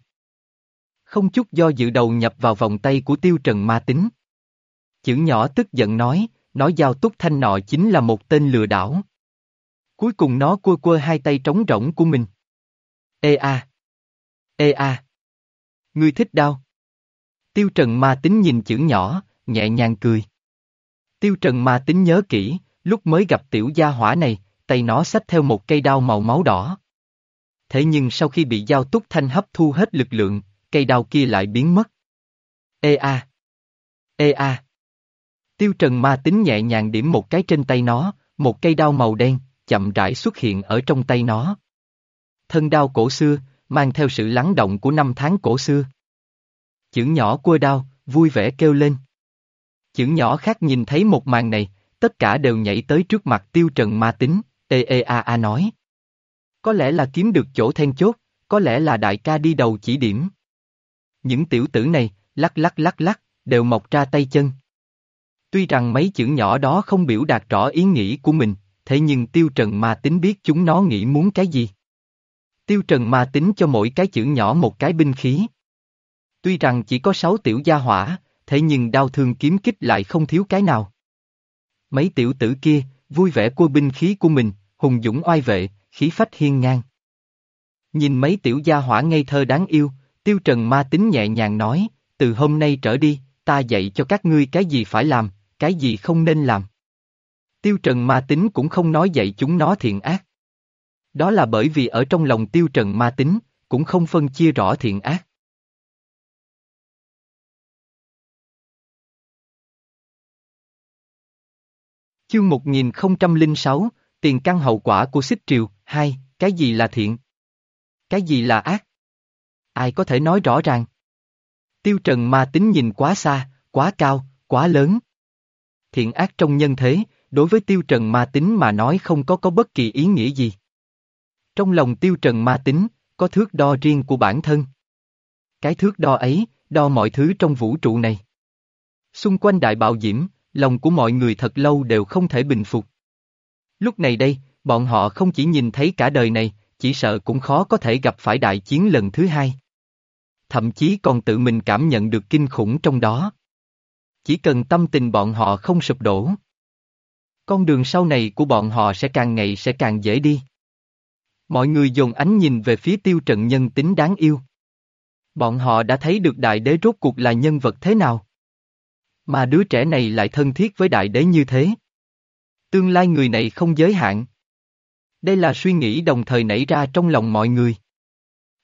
Không chút do dự đầu nhập vào vòng tay của tiêu trần ma tính. Chữ nhỏ tức giận nói, nói giao túc thanh nọ chính là một tên lừa đảo. Cuối cùng nó quơ quơ hai tay trống rỗng của mình. Ê a! Ê a! Ngươi thích đau. Tiêu Trần ma tính nhìn chữ nhỏ, nhẹ nhàng cười. Tiêu Trần ma tính nhớ kỹ, lúc mới gặp tiểu gia hỏa này, tay nó xách theo một cây đao màu máu đỏ. Thế nhưng sau khi bị giao túc thanh hấp thu hết lực lượng, cây đao kia lại biến mất. Ê a! Ê a! Tiêu Trần ma tính nhẹ nhàng điểm một cái trên tay nó, một cây đao màu đen, chậm rãi xuất hiện ở trong tay nó. Thân đao cổ xưa, mang theo sự lắng động của năm tháng cổ xưa. Chữ nhỏ cua đao, vui vẻ kêu lên. Chữ nhỏ khác nhìn thấy một màn này, tất cả đều nhảy tới trước mặt tiêu trần ma tính, ê ê a a nói. Có lẽ là kiếm được chỗ then chốt, có lẽ là đại ca đi đầu chỉ điểm. Những tiểu tử này, lắc lắc lắc lắc, đều mọc ra tay chân. Tuy rằng mấy chữ nhỏ đó không biểu đạt rõ ý nghĩ của mình, thế nhưng tiêu trần ma tính biết chúng nó nghĩ muốn cái gì. Tiêu trần ma tính cho mỗi cái chữ nhỏ một cái binh khí. Tuy rằng chỉ có sáu tiểu gia hỏa, thế nhưng đau thương kiếm kích lại không thiếu cái nào. Mấy tiểu tử kia, vui vẻ cua binh khí của mình, hùng dũng oai vệ, khí phách hiên ngang. Nhìn mấy tiểu gia hỏa ngây thơ đáng yêu, tiêu trần ma tính nhẹ nhàng nói, từ hôm nay trở đi, ta dạy cho các ngươi cái gì phải làm, cái gì không nên làm. Tiêu trần ma tính cũng không nói dạy chúng nó thiện ác. Đó là bởi vì ở trong lòng tiêu trần ma tính, cũng không phân chia rõ thiện ác. Chương 1006, tiền căn hậu quả của xích triều, hai, cái gì là thiện? Cái gì là ác? Ai có thể nói rõ ràng? Tiêu trần ma tính nhìn quá xa, quá cao, quá lớn. Thiện ác trong nhân thế, đối với tiêu trần ma tính mà nói không có có bất kỳ ý nghĩa gì. Trong lòng tiêu trần ma tính, có thước đo riêng của bản thân. Cái thước đo ấy, đo mọi thứ trong vũ trụ này. Xung quanh đại bạo diễm, lòng của mọi người thật lâu đều không thể bình phục. Lúc này đây, bọn họ không chỉ nhìn thấy cả đời này, chỉ sợ cũng khó có thể gặp phải đại chiến lần thứ hai. Thậm chí còn tự mình cảm nhận được kinh khủng trong đó. Chỉ cần tâm tình bọn họ không sụp đổ. Con đường sau này của bọn họ sẽ càng ngày sẽ càng dễ đi. Mọi người dồn ánh nhìn về phía tiêu trận nhân tính đáng yêu. Bọn họ đã thấy được đại đế rốt cuộc là nhân vật thế nào. Mà đứa trẻ này lại thân thiết với đại đế như thế. Tương lai người này không giới hạn. Đây là suy nghĩ đồng thời nảy ra trong lòng mọi người.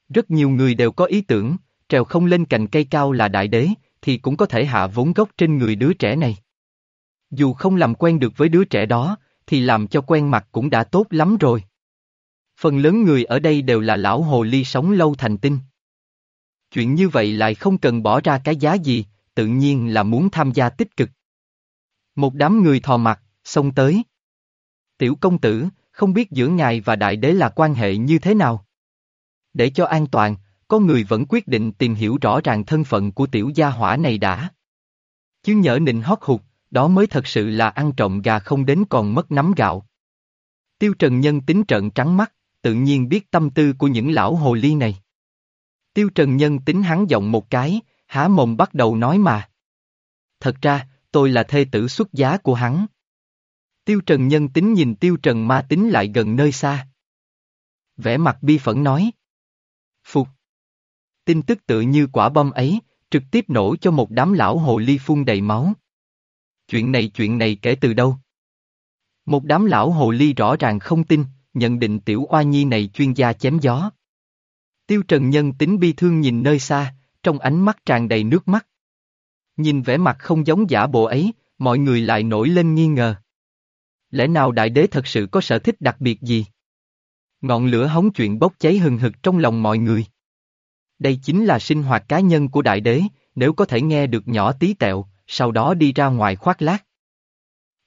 Rất nhiều người đều có ý tưởng, trèo không lên cành cây cao là đại đế, thì cũng có thể hạ vốn gốc trên người đứa trẻ này. Dù không làm quen được với đứa trẻ đó, thì làm cho quen mặt cũng đã tốt lắm rồi. Phần lớn người ở đây đều là lão hồ ly sống lâu thành tinh. Chuyện như vậy lại không cần bỏ ra cái giá gì, tự nhiên là muốn tham gia tích cực. Một đám người thò mặt, xông tới. Tiểu công tử, không biết giữa ngài và đại đế là quan hệ như thế nào? Để cho an toàn, có người vẫn quyết định tìm hiểu rõ ràng thân phận của tiểu gia hỏa này đã. Chứ nhỡ nịnh hót hụt, đó mới thật sự là ăn trộm gà không đến còn mất nắm gạo. Tiêu Trần Nhân tính trận trắng mắt, tự nhiên biết tâm tư của những lão hồ ly này. Tiêu Trần Nhân tính hắn giọng một cái, há mồm bắt đầu nói mà. Thật ra, tôi là thê tử xuất giá của hắn. Tiêu Trần Nhân tính nhìn Tiêu Trần Ma tính lại gần nơi xa. Vẽ mặt bi phẫn nói. Phục. Tin tức tự như quả bom ấy, trực tiếp nổ cho một đám lão hồ ly phun đầy máu. Chuyện này chuyện này kể từ đâu? Một đám lão hồ ly rõ ràng không tin, nhận định tiểu oa nhi này chuyên gia chém gió. Tiêu Trần Nhân tính bi thương nhìn nơi xa, trong ánh mắt tràn đầy nước mắt. Nhìn vẻ mặt không giống giả bộ ấy, mọi người lại nổi lên nghi ngờ. Lẽ nào đại đế thật sự có sở thích đặc biệt gì? Ngọn lửa hóng chuyện bốc cháy hừng hực trong lòng mọi người. Đây chính là sinh hoạt cá nhân của đại đế, nếu có thể nghe được nhỏ tí tẹo, sau đó đi ra ngoài khoác lác.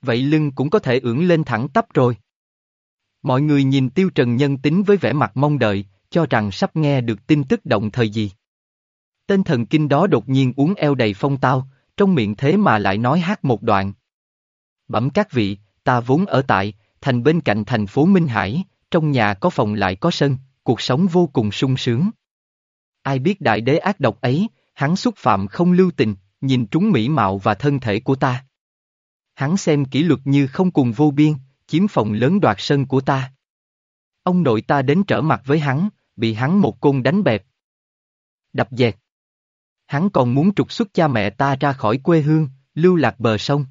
Vậy lưng cũng có thể ưỡn lên thẳng tắp rồi. Mọi người nhìn Tiêu Trần nhân tính với vẻ mặt mong đợi, cho rằng sắp nghe được tin tức động thời gì. Tên thần kinh đó đột nhiên uống eo đầy phong tao, trong miệng thế mà lại nói hát một đoạn. Bẩm các vị, ta vốn ở tại, thành bên cạnh thành phố Minh Hải, trong nhà có phòng lại có sân, cuộc sống vô cùng sung sướng. Ai biết đại đế ác độc ấy, hắn xúc phạm không lưu tình, nhìn trúng mỹ mạo và thân thể của ta. Hắn xem kỷ luật như không cùng vô biên, chiếm phòng lớn đoạt sân của ta. Ông nội ta đến trở mặt với hắn, bị hắn một côn đánh bẹp. Đập dẹt. Hắn còn muốn trục xuất cha mẹ ta ra khỏi quê hương, lưu lạc bờ sông.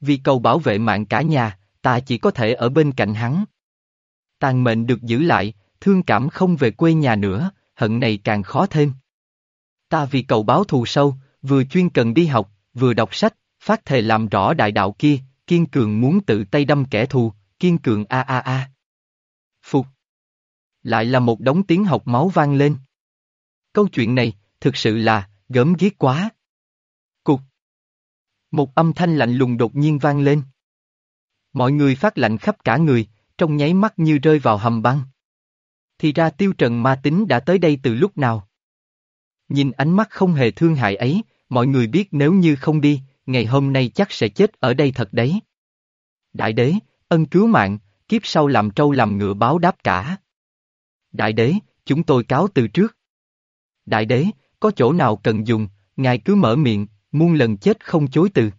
Vì cầu bảo vệ mạng cả nhà, ta chỉ có thể ở bên cạnh hắn. Tàn mệnh được giữ lại, thương cảm không về quê nhà nữa, hận này càng khó thêm. Ta vì cầu báo thù sâu, vừa chuyên cần đi học, vừa đọc sách, phát thề làm rõ đại đạo kia, kiên cường muốn tự tay đâm kẻ thù, kiên cường a a a. Phục. Lại là một đống tiếng học máu vang lên. Câu chuyện này, thực sự là, gớm ghiếc quá. Cục. Một âm thanh lạnh lùng đột nhiên vang lên. Mọi người phát lạnh khắp cả người, trong nháy mắt như rơi vào hầm băng. Thì ra tiêu trần ma tính đã tới đây từ lúc nào. Nhìn ánh mắt không hề thương hại ấy, mọi người biết nếu như không đi, ngày hôm nay chắc sẽ chết ở đây thật đấy. Đại đế, ân cứu mạng, kiếp sau làm trâu làm ngựa báo đáp cả. Đại đế, chúng tôi cáo từ trước. Đại đế, có chỗ nào cần dùng, ngài cứ mở miệng, muôn lần chết không chối từ.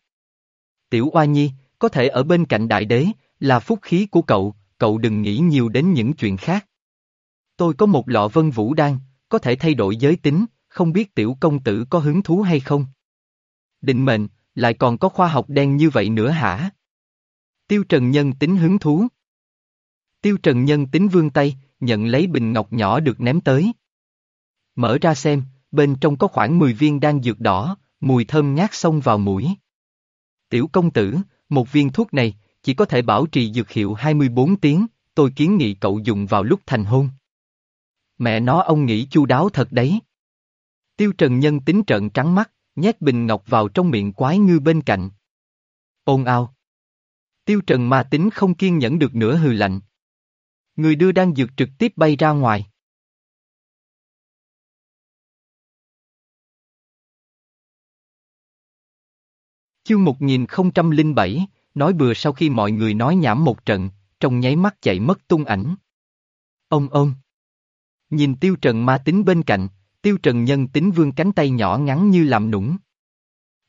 Tiểu Oa Nhi, có thể ở bên cạnh đại đế, là phúc khí của cậu, cậu đừng nghĩ nhiều đến những chuyện khác. Tôi có một lọ vân vũ đan, có thể thay đổi giới tính, không biết tiểu công tử có hứng thú hay không? Định mệnh, lại còn có khoa học đen như vậy nữa hả? Tiêu Trần Nhân tính hứng thú. Tiêu Trần Nhân tính vương tay, nhận lấy bình ngọc nhỏ được ném tới. Mở ra xem, bên trong có khoảng 10 viên đan dược đỏ, mùi thơm ngát xông vào mũi. Tiểu công tử, một viên thuốc này, chỉ có thể bảo trì dược hiệu 24 tiếng, tôi kiến nghị cậu dùng vào lúc thành hôn. Mẹ nó ông nghĩ chu đáo thật đấy. Tiêu Trần Nhân tính trận trắng mắt, nhét bình ngọc vào trong miệng quái ngư bên cạnh. Ôn ao. Tiêu Trần ma tính không kiên nhẫn được nữa hừ lạnh. Người đưa đang dược trực tiếp bay ra ngoài. Chương 1007, nói bừa sau khi mọi người nói nhảm một trận, trong nháy mắt chạy mất tung ảnh. Ông ông. Nhìn tiêu trần ma tính bên cạnh, tiêu trần nhân tính vương cánh tay nhỏ ngắn như làm nũng.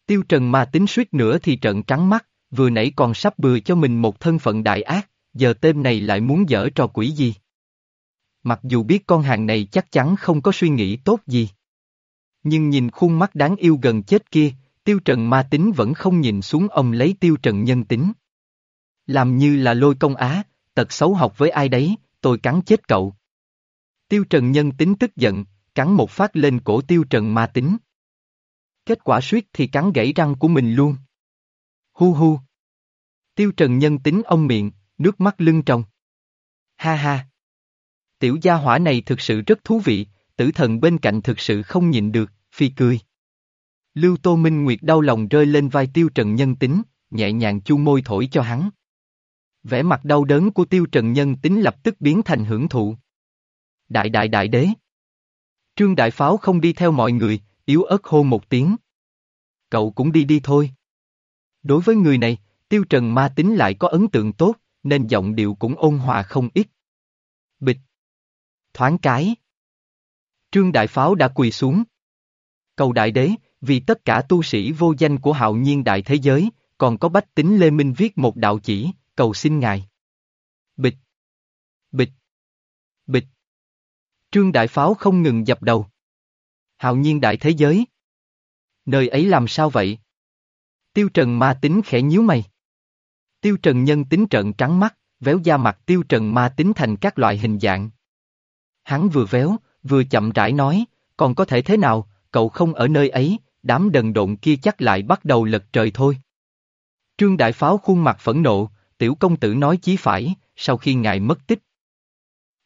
Tiêu trần ma tính suýt nữa thì trận trắng mắt, vừa nãy còn sắp bừa cho mình một thân phận đại ác, giờ tên này lại muốn dở trò quỷ gì. Mặc dù biết con hàng này chắc chắn không có suy nghĩ tốt gì. Nhưng nhìn khuôn mắt đáng yêu gần chết kia, tiêu trần ma tính vẫn không nhìn xuống ông lấy tiêu trần nhân tính. Làm như là lôi công á, tật xấu học với ai đấy, tôi cắn chết cậu. Tiêu trần nhân tính tức giận, cắn một phát lên cổ tiêu trần ma tính. Kết quả suýt thì cắn gãy răng của mình luôn. Hu hu. Tiêu trần nhân tính ông miệng, nước mắt lưng tròng. Ha ha. Tiểu gia hỏa này thực sự rất thú vị, tử thần bên cạnh thực sự không nhịn được, phi cười. Lưu Tô Minh Nguyệt đau lòng rơi lên vai Tiêu Trần Nhân Tính, nhẹ nhàng chu môi thổi cho hắn. Vẻ mặt đau đớn của Tiêu Trần Nhân Tính lập tức biến thành hưởng thụ. Đại đại đại đế. Trương Đại Pháo không đi theo mọi người, yếu ớt hô một tiếng. Cậu cũng đi đi thôi. Đối với người này, Tiêu Trần ma tính lại có ấn tượng tốt, nên giọng điệu cũng ôn hòa không ít. Bịch. Thoáng cái. Trương Đại Pháo đã quỳ xuống. Cầu Đại Đế, vì tất cả tu sĩ vô danh của hạo nhiên đại thế giới, còn có bách tính Lê Minh viết một đạo chỉ, cầu xin ngài. Bịch. Bịch. Bịch. Trương Đại Pháo không ngừng dập đầu. Hạo nhiên đại thế giới. Nơi ấy làm sao vậy? Tiêu Trần ma tính khẽ nhíu mày. Tiêu Trần nhân tính trận trắng mắt, véo da mặt Tiêu Trần ma tính thành các loại hình dạng. Hắn vừa véo, vừa chậm rãi nói, còn có thể thế nào, cậu không ở nơi ấy, đám đần độn kia chắc lại bắt đầu lật trời thôi. Trương Đại Pháo khuôn mặt phẫn nộ, tiểu công tử nói chí phải, sau khi ngài mất tích.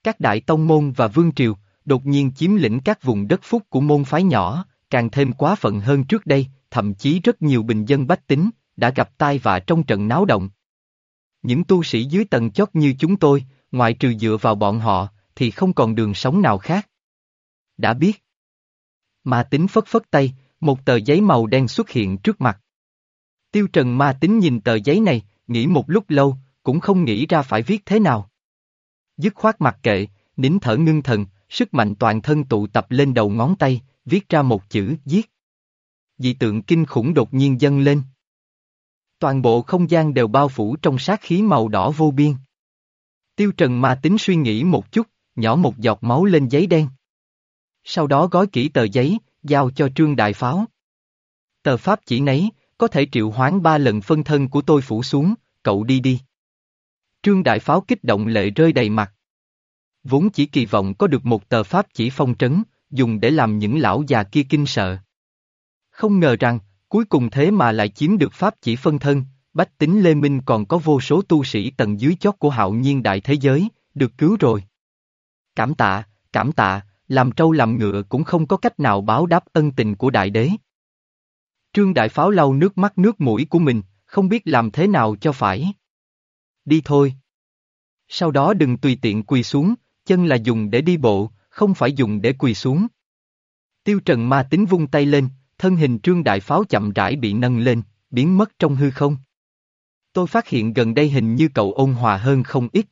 Các đại tông môn và vương triều, đột nhiên chiếm lĩnh các vùng đất phúc của môn phái nhỏ, càng thêm quá phận hơn trước đây, thậm chí rất nhiều bình dân bách tính, đã gặp tai vạ trong trận náo động. Những tu sĩ dưới tầng chót như chúng tôi, ngoại trừ dựa vào bọn họ, thì không còn đường sống nào khác. Đã biết. mà tính phất phất tay, một tờ giấy màu đen xuất hiện trước mặt. Tiêu Trần ma tính nhìn tờ giấy này, nghĩ một lúc lâu, cũng không nghĩ ra phải viết thế nào. Dứt khoát mặt kệ, nín thở ngưng thần, sức mạnh toàn thân tụ tập lên đầu ngón tay, viết ra một chữ giết. Dị tượng kinh khủng đột nhiên dâng lên. Toàn bộ không gian đều bao phủ trong sát khí màu đỏ vô biên. Tiêu Trần ma tính suy nghĩ một chút, nhỏ một giọt máu lên giấy đen. Sau đó gói kỹ tờ giấy, giao cho Trương Đại Pháo. Tờ pháp chỉ nấy, có thể triệu hoán ba lần phân thân của tôi phủ xuống, cậu đi đi. Trương Đại Pháo kích động lệ rơi đầy mặt. Vốn chỉ kỳ vọng có được một tờ pháp chỉ phong trấn, dùng để làm những lão già kia kinh sợ. Không ngờ rằng, cuối cùng thế mà lại chiếm được pháp chỉ phân thân, bách tính Lê Minh còn có vô số tu sĩ tầng dưới chót của hạo nhiên đại thế giới, được cứu rồi. Cảm tạ, cảm tạ, làm trâu làm ngựa cũng không có cách nào báo đáp ân tình của đại đế. Trương Đại Pháo lau nước mắt nước mũi của mình, không biết làm thế nào cho phải. Đi thôi. Sau đó đừng tùy tiện quỳ xuống, chân là dùng để đi bộ, không phải dùng để quỳ xuống. Tiêu Trần ma tính vung tay lên, thân hình Trương Đại Pháo chậm rãi bị nâng lên, biến mất trong hư không. Tôi phát hiện gần đây hình như cậu ôn hòa hơn không ít.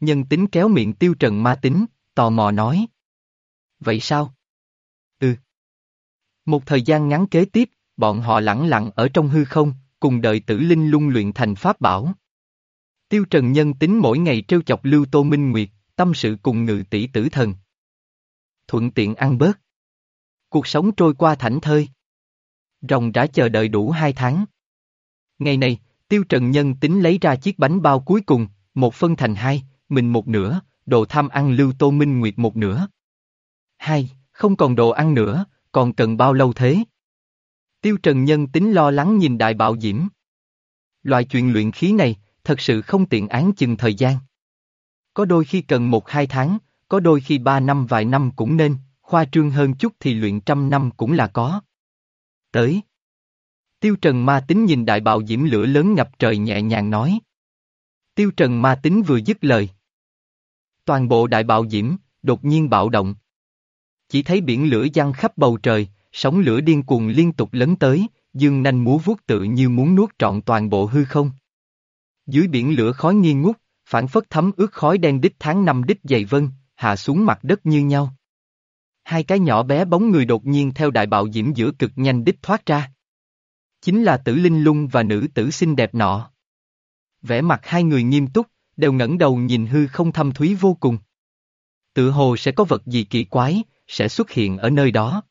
Nhân tính kéo miệng Tiêu Trần ma tính, tò mò nói. Vậy sao? Ừ. Một thời gian ngắn kế tiếp, bọn họ lặng lặng ở trong hư không, cùng đợi tử linh lung luyện thành pháp bảo. Tiêu Trần nhân tính mỗi ngày trêu chọc Lưu Tô Minh Nguyệt, tâm sự cùng ngự tỷ tử thần. Thuận tiện ăn bớt. Cuộc sống trôi qua thảnh thơi. Rồng đã chờ đợi đủ hai tháng. Ngày này, Tiêu Trần nhân tính lấy ra chiếc bánh bao cuối cùng, một phân thành hai, mình một nửa, đồ tham ăn Lưu Tô Minh Nguyệt một nửa. Hai, không còn đồ ăn nữa, còn cần bao lâu thế? Tiêu Trần Nhân tính lo lắng nhìn đại bạo diễm. Loại chuyện luyện khí này, thật sự không tiện án chừng thời gian. Có đôi khi cần một hai tháng, có đôi khi ba năm vài năm cũng nên, khoa trương hơn chút thì luyện trăm năm cũng là có. Tới. Tiêu Trần ma tính nhìn đại bạo diễm lửa lớn ngập trời nhẹ nhàng nói. Tiêu Trần ma tính vừa dứt lời. Toàn bộ đại bạo diễm, đột nhiên bạo động. Chỉ thấy biển lửa giăng khắp bầu trời, sóng lửa điên cuồng liên tục lấn tới, dương nanh múa vuốt tự như muốn nuốt trọn toàn bộ hư không. Dưới biển lửa khói nghi ngút, phản phất thấm ướt khói đen đích tháng năm đích dày vân, hạ xuống mặt đất như nhau. Hai cái nhỏ bé bóng người đột nhiên theo đại bạo diễm giữa cực nhanh đích thoát ra. Chính là tử linh lung và nữ tử xinh đẹp nọ. Vẻ mặt hai người nghiêm túc, đều ngẩng đầu nhìn hư không thâm thúy vô cùng. Tự hồ sẽ có vật gì kỳ quái, sẽ xuất hiện ở nơi đó.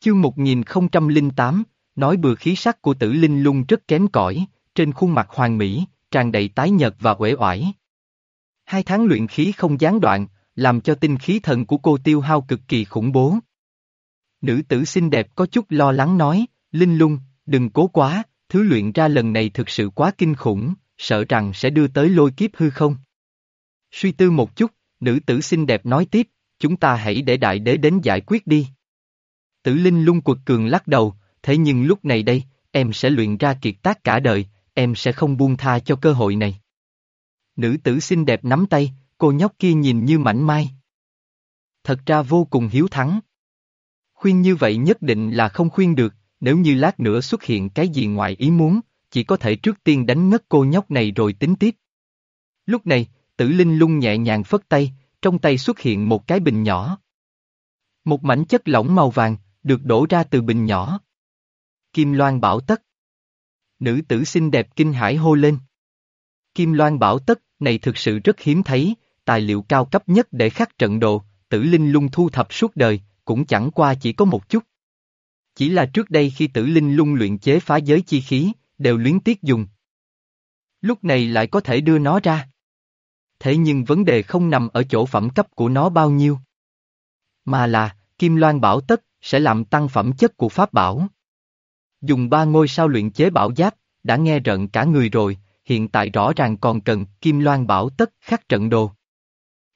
Chương 1008, nói bừa khí sắc của tử linh lung rất kém cỏi, trên khuôn mặt hoàng mỹ, tràn đầy tái nhợt và uể oải. Hai tháng luyện khí không gián đoạn, làm cho tinh khí thần của cô tiêu hao cực kỳ khủng bố. Nữ tử xinh đẹp có chút lo lắng nói, Linh lung, đừng cố quá, thứ luyện ra lần này thực sự quá kinh khủng, sợ rằng sẽ đưa tới lôi kiếp hư không. Suy tư một chút, nữ tử xinh đẹp nói tiếp, chúng ta hãy để đại đế đến giải quyết đi. Tử Linh lung quật cường lắc đầu, thế nhưng lúc này đây, em sẽ luyện ra kiệt tác cả đời, em sẽ không buông tha cho cơ hội này. Nữ tử xinh đẹp nắm tay, cô nhóc kia nhìn như mảnh mai. Thật ra vô cùng hiếu thắng. Khuyên như vậy nhất định là không khuyên được, nếu như lát nữa xuất hiện cái gì ngoài ý muốn, chỉ có thể trước tiên đánh ngất cô nhóc này rồi tính tiếp. Lúc này, tử linh lung nhẹ nhàng phất tay, trong tay xuất hiện một cái bình nhỏ. Một mảnh chất lỏng màu vàng, được đổ ra từ bình nhỏ. Kim Loan bảo tất. Nữ tử xinh đẹp kinh hải hô lên. Kim Loan bảo tất, này thực sự rất hiếm thấy, tài liệu cao cấp nhất để khắc trận đồ, tử linh lung thu thập suốt đời, cũng chẳng qua chỉ có một chút. Chỉ là trước đây khi tử linh lung luyện chế phá giới chi khí, đều luyến tiếc dùng. Lúc này lại có thể đưa nó ra. Thế nhưng vấn đề không nằm ở chỗ phẩm cấp của nó bao nhiêu. Mà là, Kim Loan Bảo Tất, sẽ làm tăng phẩm chất của Pháp Bảo. Dùng ba ngôi sao luyện chế bảo giáp, đã nghe rợn cả người rồi, hiện tại rõ ràng còn cần Kim Loan Bảo tất khắc trận đồ.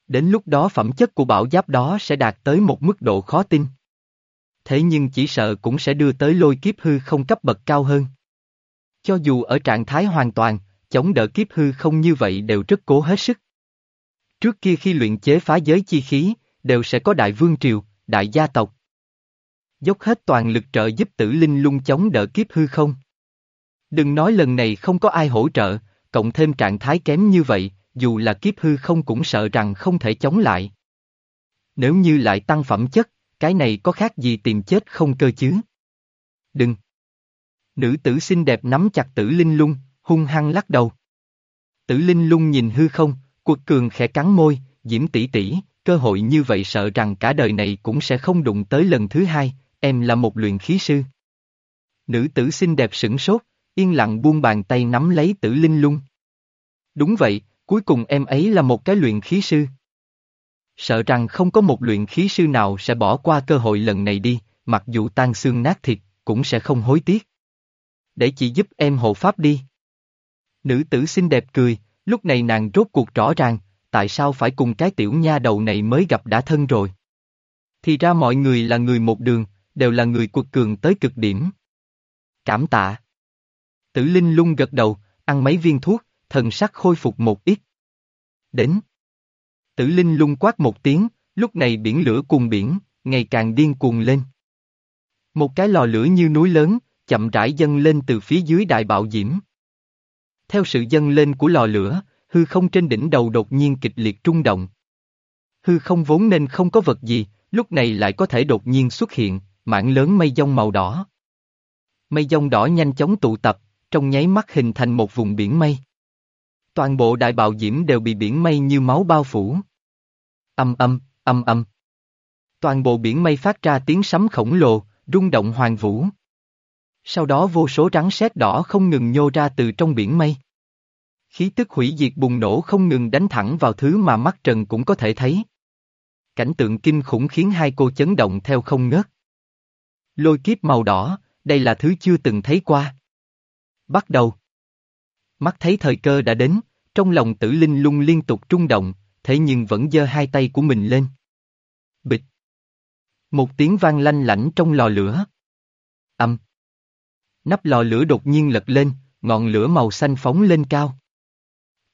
Đến lúc đó phẩm chất của bảo giáp đó sẽ đạt tới một mức độ khó tin. Thế nhưng chỉ sợ cũng sẽ đưa tới lôi kiếp hư không cấp bậc cao hơn. Cho dù ở trạng thái hoàn toàn, chống đỡ kiếp hư không như vậy đều rất cố hết sức. Trước kia khi luyện chế phá giới chi khí, đều sẽ có đại vương triều, đại gia tộc. Dốc hết toàn lực trợ giúp tử linh lung chống đỡ kiếp hư không. Đừng nói lần này không có ai hỗ trợ, cộng thêm trạng thái kém như vậy, dù là kiếp hư không cũng sợ rằng không thể chống lại. Nếu như lại tăng phẩm chất, cái này có khác gì tìm chết không cơ chứ? Đừng! Nữ tử xinh đẹp nắm chặt tử linh lung, hung hăng lắc đầu. Tử linh lung nhìn hư không, cuột cường khẽ cắn môi, diễm tỷ tỷ, cơ hội như vậy sợ rằng cả đời này cũng sẽ không đụng tới lần thứ hai, em là một luyện khí sư. Nữ tử xinh đẹp sửng sốt, yên lặng buông bàn tay nắm lấy tử linh lung. Đúng vậy, cuối cùng em ấy là một cái luyện khí sư. Sợ rằng không có một luyện khí sư nào sẽ bỏ qua cơ hội lần này đi, mặc dù tan xương nát thịt, cũng sẽ không hối tiếc. Để chị giúp em hộ pháp đi. Nữ tử xinh đẹp cười, lúc này nàng rốt cuộc rõ ràng, tại sao phải cùng cái tiểu nha đầu này mới gặp đã thân rồi. Thì ra mọi người là người một đường, đều là người quật cường tới cực điểm. Cảm tạ. Tử Linh lung gật đầu, ăn mấy viên thuốc, thần sắc khôi phục một ít. Đến. Tử Linh lung quát một tiếng, lúc này biển lửa cùng biển, ngày càng điên cuồng lên. Một cái lò lửa như núi lớn, chậm rãi dâng lên từ phía dưới đại bạo diễm. Theo sự dâng lên của lò lửa, hư không trên đỉnh đầu đột nhiên kịch liệt trung động. Hư không vốn nên không có vật gì, lúc này lại có thể đột nhiên xuất hiện, mảng lớn mây dông màu đỏ. Mây dông đỏ nhanh chóng tụ tập, trong nháy mắt hình thành một vùng biển mây. Toàn bộ đại bạo diễm đều bị biển mây như máu bao phủ. Âm âm, âm âm. Toàn bộ biển mây phát ra tiếng sấm khổng lồ, rung động hoàng vũ. Sau đó vô số rắn sét đỏ không ngừng nhô ra từ trong biển mây. Khí tức hủy diệt bùng nổ không ngừng đánh thẳng vào thứ mà mắt trần cũng có thể thấy. Cảnh tượng kinh khủng khiến hai cô chấn động theo không ngớt. Lôi kiếp màu đỏ, đây là thứ chưa từng thấy qua. Bắt đầu. Mắt thấy thời cơ đã đến, trong lòng tử linh lung liên tục trung động, thế nhưng vẫn giơ hai tay của mình lên. Bịch. Một tiếng vang lanh lảnh trong lò lửa. Âm. Nắp lò lửa đột nhiên lật lên, ngọn lửa màu xanh phóng lên cao.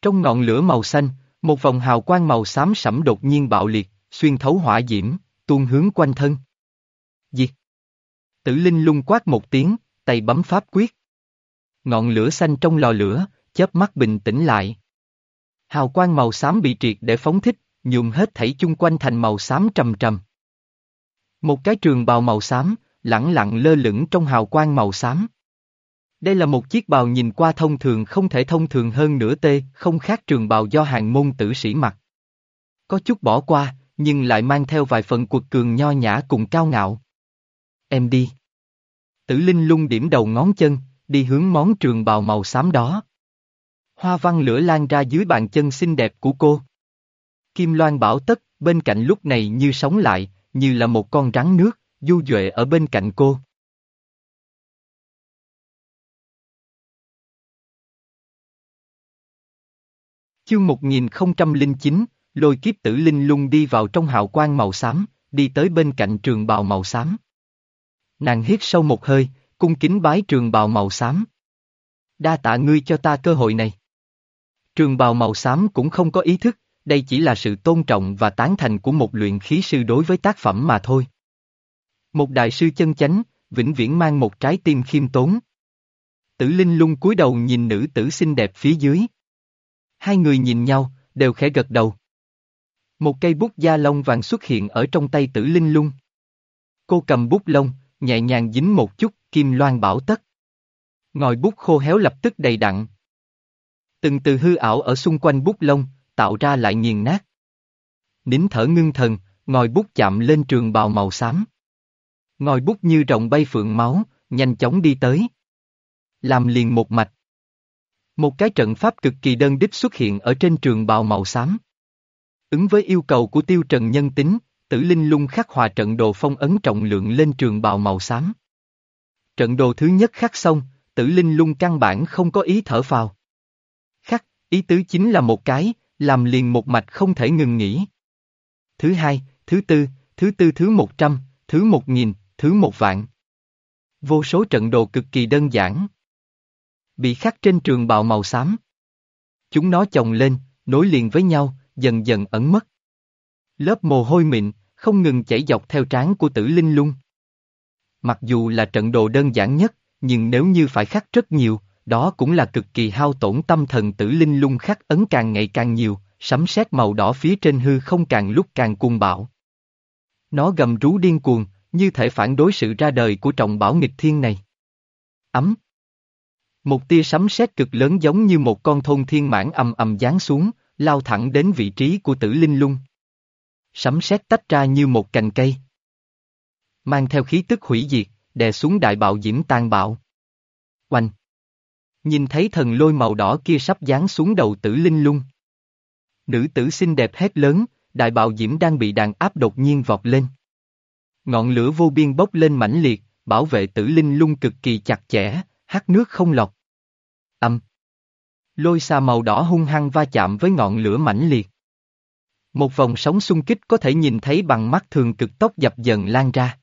Trong ngọn lửa màu xanh, một vòng hào quang màu xám sẫm đột nhiên bạo liệt, xuyên thấu hỏa diễm, tuôn hướng quanh thân. Diệt. Tử Linh lung quát một tiếng, tay bấm pháp quyết. Ngọn lửa xanh trong lò lửa, chớp mắt bình tĩnh lại. Hào quang màu xám bị triệt để phóng thích, nhuộm hết thảy chung quanh thành màu xám trầm trầm. Một cái trường bào màu xám, lẳng lặng lơ lửng trong hào quang màu xám. Đây là một chiếc bào nhìn qua thông thường không thể thông thường hơn nửa tê, không khác trường bào do hàng môn tử sĩ mặc. Có chút bỏ qua, nhưng lại mang theo vài phần quật cường nho nhã cùng cao ngạo. Em đi. Tử Linh lung điểm đầu ngón chân, đi hướng món trường bào màu xám đó. Hoa văn lửa lan ra dưới bàn chân xinh đẹp của cô. Kim Loan bảo tất, bên cạnh lúc này như sống lại, như là một con rắn nước, du duệ ở bên cạnh cô. Chương 1009, lôi kiếp tử linh lung đi vào trong hào quang màu xám, đi tới bên cạnh trường bào màu xám. Nàng hít sâu một hơi, cung kính bái trường bào màu xám. Đa tạ ngươi cho ta cơ hội này. Trường bào màu xám cũng không có ý thức, đây chỉ là sự tôn trọng và tán thành của một luyện khí sư đối với tác phẩm mà thôi. Một đại sư chân chánh, vĩnh viễn mang một trái tim khiêm tốn. Tử Linh lung cúi đầu nhìn nữ tử xinh đẹp phía dưới. Hai người nhìn nhau, đều khẽ gật đầu. Một cây bút da lông vàng xuất hiện ở trong tay tử Linh lung. Cô cầm bút lông, nhẹ nhàng dính một chút, kim loan bảo tất. Ngòi bút khô héo lập tức đầy đặn. Từng từ hư ảo ở xung quanh bút lông, tạo ra lại nghiền nát. Nín thở ngưng thần, ngòi bút chạm lên trường bào màu xám. Ngòi bút như rộng bay phượng máu, nhanh chóng đi tới. Làm liền một mạch. Một cái trận pháp cực kỳ đơn đích xuất hiện ở trên trường bào màu xám. Ứng với yêu cầu của tiêu trần nhân tính, tử linh lung khắc hòa trận đồ phong ấn trọng lượng lên trường bào màu xám. Trận đồ thứ nhất khắc xong, tử linh lung căn bản không có ý thở phào. Khắc, ý tứ chính là một cái, làm liền một mạch không thể ngừng nghỉ. Thứ hai, thứ tư, thứ tư thứ một trăm, thứ một nghìn, thứ một vạn. Vô số trận đồ cực kỳ đơn giản. Bị khắc trên trường bào màu xám. Chúng nó chồng lên, nối liền với nhau, dần dần ẩn mất. Lớp mồ hôi mịn, không ngừng chảy dọc theo trán của tử linh lung. Mặc dù là trận đồ đơn giản nhất, nhưng nếu như phải khắc rất nhiều, đó cũng là cực kỳ hao tổn tâm thần tử linh lung khắc ấn càng ngày càng nhiều, sấm sét màu đỏ phía trên hư không càng lúc càng cuồng bạo. Nó gầm rú điên cuồng, như thể phản đối sự ra đời của trọng bảo nghịch thiên này. Ấm. Một tia sấm sét cực lớn giống như một con thôn thiên mãn ầm ầm giáng xuống, lao thẳng đến vị trí của tử linh lung. Sấm sét tách ra như một cành cây. Mang theo khí tức hủy diệt, đè xuống đại bạo diễm tan bạo. Oanh! Nhìn thấy thần lôi màu đỏ kia sắp giáng xuống đầu tử linh lung. Nữ tử xinh đẹp hét lớn, đại bạo diễm đang bị đàn áp đột nhiên vọt lên. Ngọn lửa vô biên bốc lên mãnh liệt, bảo vệ tử linh lung cực kỳ chặt chẽ, hát nước không lọt. Âm. Lôi xà màu đỏ hung hăng va chạm với ngọn lửa mãnh liệt. Một vòng sóng xung kích có thể nhìn thấy bằng mắt thường cực tốc dập dần lan ra.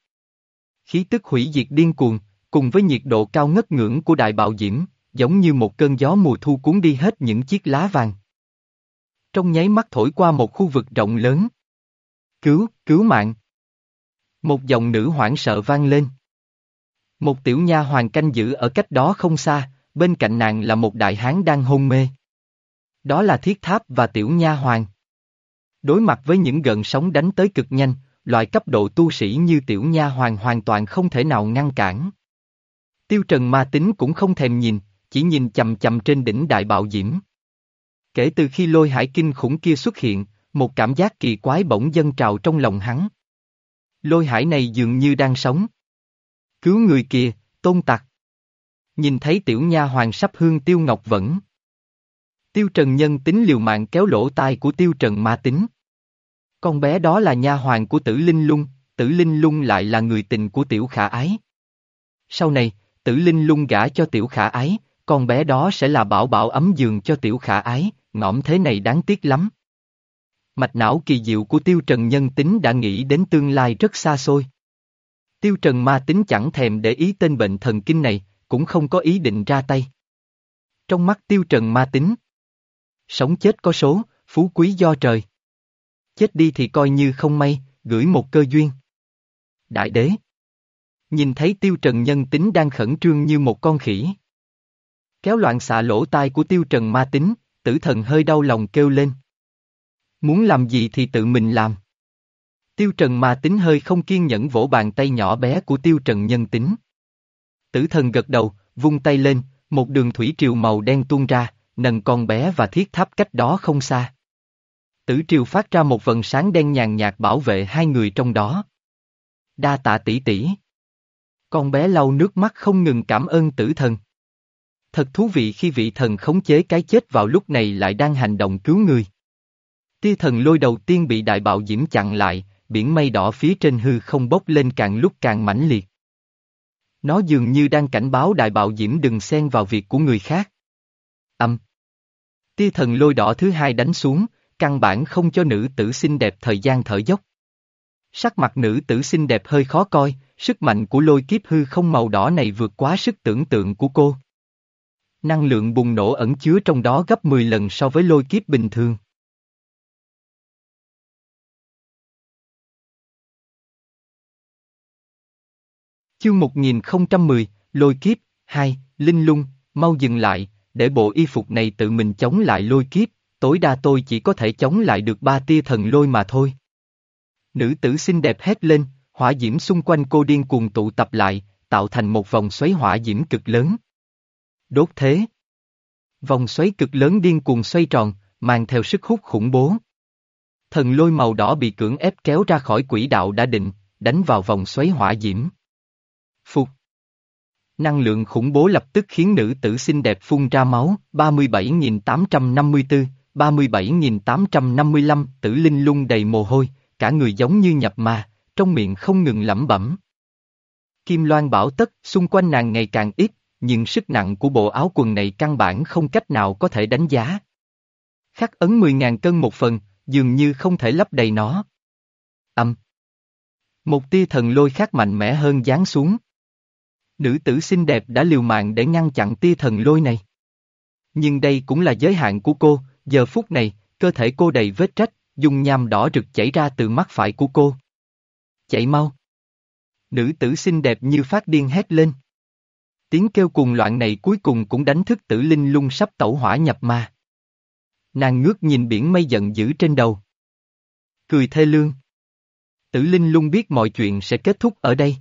Khí tức hủy diệt điên cuồng, cùng với nhiệt độ cao ngất ngưỡng của đại bạo diễm, giống như một cơn gió mùa thu cuốn đi hết những chiếc lá vàng. Trong nháy mắt thổi qua một khu vực rộng lớn. Cứu, cứu mạng. Một giọng nữ hoảng sợ vang lên. Một tiểu nha hoàng canh giữ ở cách đó không xa, bên cạnh nàng là một đại hán đang hôn mê. Đó là thiết tháp và tiểu nha hoàng. Đối mặt với những gần sóng đánh tới cực nhanh, loại cấp độ tu sĩ như tiểu nha hoàng hoàn toàn không thể nào ngăn cản. Tiêu trần ma tính cũng không thèm nhìn, chỉ nhìn chầm chầm trên đỉnh đại bạo diễm. Kể từ khi lôi hải kinh khủng kia xuất hiện, một cảm giác kỳ quái bỗng dâng trào trong lòng hắn. Lôi hải này dường như đang sống. Cứu người kìa, tôn tặc. Nhìn thấy tiểu nha hoàng sắp hương tiêu ngọc vẫn. Tiêu trần nhân tính liều mạng kéo lỗ tai của tiêu trần ma tính. Con bé đó là nha hoàng của tử linh lung, tử linh lung lại là người tình của tiểu khả ái. Sau này, tử linh lung gả cho tiểu khả ái, con bé đó sẽ là bảo bảo ấm giường cho tiểu khả ái, ngõm thế này đáng tiếc lắm. Mạch não kỳ diệu của tiêu trần nhân tính đã nghĩ đến tương lai rất xa xôi. Tiêu trần ma tính chẳng thèm để ý tên bệnh thần kinh này, cũng không có ý định ra tay. Trong mắt tiêu trần ma tính, sống chết có số, phú quý do trời. Chết đi thì coi như không may, gửi một cơ duyên. Đại đế. Nhìn thấy tiêu trần nhân tính đang khẩn trương như một con khỉ. Kéo loạn xạ lỗ tai của tiêu trần ma tính, tử thần hơi đau lòng kêu lên. Muốn làm gì thì tự mình làm. Tiêu trần ma tính hơi không kiên nhẫn vỗ bàn tay nhỏ bé của tiêu trần nhân tính. Tử thần gật đầu, vung tay lên, một đường thủy triều màu đen tuôn ra, nâng con bé và thiết tháp cách đó không xa. Tử triều phát ra một vần sáng đen nhàn nhạt bảo vệ hai người trong đó. Đa tạ tỷ tỷ. Con bé lau nước mắt không ngừng cảm ơn tử thần. Thật thú vị khi vị thần khống chế cái chết vào lúc này lại đang hành động cứu người. Tia thần lôi đầu tiên bị đại bạo diễm chặn lại, biển mây đỏ phía trên hư không bốc lên càng lúc càng mãnh liệt. Nó dường như đang cảnh báo đại bạo diễm đừng xen vào việc của người khác. Âm. Tia thần lôi đỏ thứ hai đánh xuống, căn bản không cho nữ tử xinh đẹp thời gian thở dốc. Sắc mặt nữ tử xinh đẹp hơi khó coi, sức mạnh của lôi kiếp hư không màu đỏ này vượt quá sức tưởng tượng của cô. Năng lượng bùng nổ ẩn chứa trong đó gấp 10 lần so với lôi kiếp bình thường. Chương 1010, Lôi Kiếp, 2, Linh Lung, mau dừng lại, để bộ y phục này tự mình chống lại lôi kiếp, tối đa tôi chỉ có thể chống lại được ba tia thần lôi mà thôi. Nữ tử xinh đẹp hét lên, hỏa diễm xung quanh cô điên cuồng tụ tập lại, tạo thành một vòng xoáy hỏa diễm cực lớn. Đốt thế. Vòng xoáy cực lớn điên cuồng xoay tròn, mang theo sức hút khủng bố. Thần lôi màu đỏ bị cưỡng ép kéo ra khỏi quỹ đạo đã định, đánh vào vòng xoáy hỏa diễm. Năng lượng khủng bố lập tức khiến nữ tử xinh đẹp phun ra máu, 37.854, 37.855, tử linh lung đầy mồ hôi, cả người giống như nhập ma, trong miệng không ngừng lẩm bẩm. Kim Loan bảo tất, xung quanh nàng ngày càng ít, nhưng sức nặng của bộ áo quần này căn bản không cách nào có thể đánh giá. Khắc ấn 10.000 cân một phần, dường như không thể lấp đầy nó. Âm. Một tia thần lôi khác mạnh mẽ hơn giáng xuống. Nữ tử xinh đẹp đã liều mạng để ngăn chặn tia thần lôi này. Nhưng đây cũng là giới hạn của cô, giờ phút này, cơ thể cô đầy vết trách, dùng nham đỏ rực chảy ra từ mắt phải của cô. Chạy mau. Nữ tử xinh đẹp như phát điên hét lên. Tiếng kêu cùng loạn này cuối cùng cũng đánh thức tử linh lung sắp tẩu hỏa nhập ma. Nàng ngước nhìn biển mây giận dữ trên đầu. Cười thê lương. Tử linh lung biết mọi chuyện sẽ kết thúc ở đây.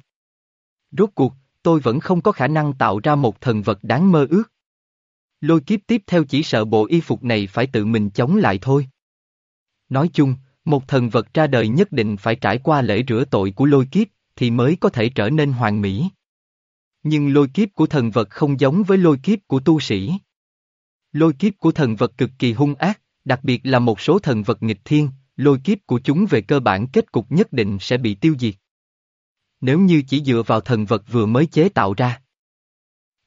Rốt cuộc, tôi vẫn không có khả năng tạo ra một thần vật đáng mơ ước. Lôi kiếp tiếp theo chỉ sợ bộ y phục này phải tự mình chống lại thôi. Nói chung, một thần vật ra đời nhất định phải trải qua lễ rửa tội của lôi kiếp, thì mới có thể trở nên hoàn mỹ. Nhưng lôi kiếp của thần vật không giống với lôi kiếp của tu sĩ. Lôi kiếp của thần vật cực kỳ hung ác, đặc biệt là một số thần vật nghịch thiên, lôi kiếp của chúng về cơ bản kết cục nhất định sẽ bị tiêu diệt. Nếu như chỉ dựa vào thần vật vừa mới chế tạo ra,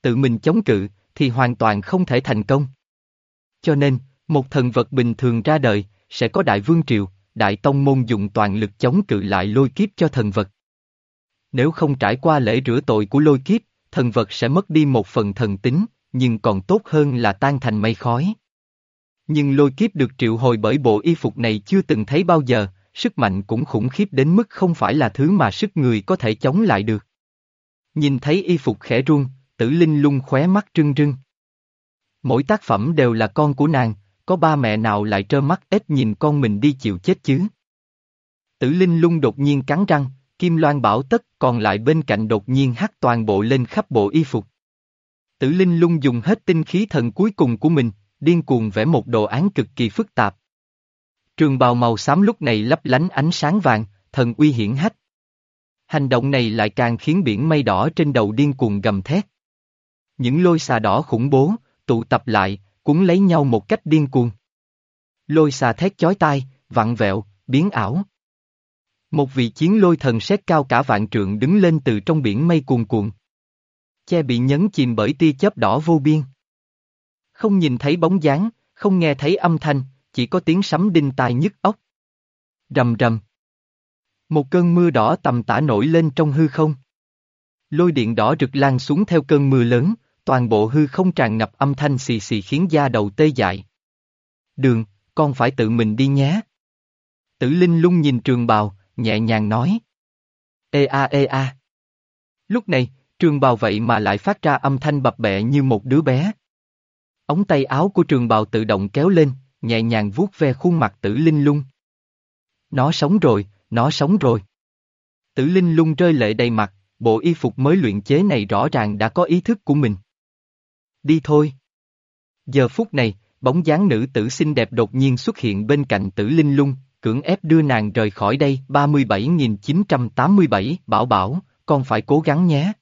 tự mình chống cự, thì hoàn toàn không thể thành công. Cho nên, một thần vật bình thường ra đời, sẽ có đại vương triều, đại tông môn dùng toàn lực chống cự lại lôi kiếp cho thần vật. Nếu không trải qua lễ rửa tội của lôi kiếp, thần vật sẽ mất đi một phần thần tính, nhưng còn tốt hơn là tan thành mây khói. Nhưng lôi kiếp được triệu hồi bởi bộ y phục này chưa từng thấy bao giờ, sức mạnh cũng khủng khiếp đến mức không phải là thứ mà sức người có thể chống lại được. Nhìn thấy y phục khẽ run, tử linh lung khóe mắt trưng trưng. Mỗi tác phẩm đều là con của nàng, có ba mẹ nào lại trơ mắt ít nhìn con mình đi chịu chết chứ? Tử linh lung đột nhiên cắn răng, kim loan bảo tất còn lại bên cạnh đột nhiên hắt toàn bộ lên khắp bộ y phục. Tử linh lung dùng hết tinh khí thần cuối cùng của mình, điên cuồng vẽ một đồ án cực kỳ phức tạp. Trường bào màu xám lúc này lấp lánh ánh sáng vàng, thần uy hiển hách. Hành động này lại càng khiến biển mây đỏ trên đầu điên cuồng gầm thét. Những lôi xà đỏ khủng bố, tụ tập lại, cuốn lấy nhau một cách điên cuồng. Lôi xà thét chói tai, vặn vẹo, biến ảo. Một vị chiến lôi thần xét cao cả vạn trượng đứng lên từ trong biển mây cuồn cuộn. Che bị nhấn chìm bởi tia chớp đỏ vô biên. Không nhìn thấy bóng dáng, không nghe thấy âm thanh, chỉ có tiếng sấm đinh tai nhức óc. Rầm rầm. Một cơn mưa đỏ tầm tã nổi lên trong hư không. Lôi điện đỏ rực lan xuống theo cơn mưa lớn, toàn bộ hư không tràn ngập âm thanh xì xì khiến da đầu tê dại. Đường, con phải tự mình đi nhé. Tử Linh lung nhìn trường bào, nhẹ nhàng nói. Ê a ê a. Lúc này, trường bào vậy mà lại phát ra âm thanh bập bẹ như một đứa bé. Ống tay áo của trường bào tự động kéo lên, nhẹ nhàng vuốt ve khuôn mặt tử linh lung. Nó sống rồi, nó sống rồi. Tử linh lung rơi lệ đầy mặt, bộ y phục mới luyện chế này rõ ràng đã có ý thức của mình. Đi thôi. Giờ phút này, bóng dáng nữ tử xinh đẹp đột nhiên xuất hiện bên cạnh tử linh lung, cưỡng ép đưa nàng rời khỏi đây 37.987 bảo bảo, con phải cố gắng nhé.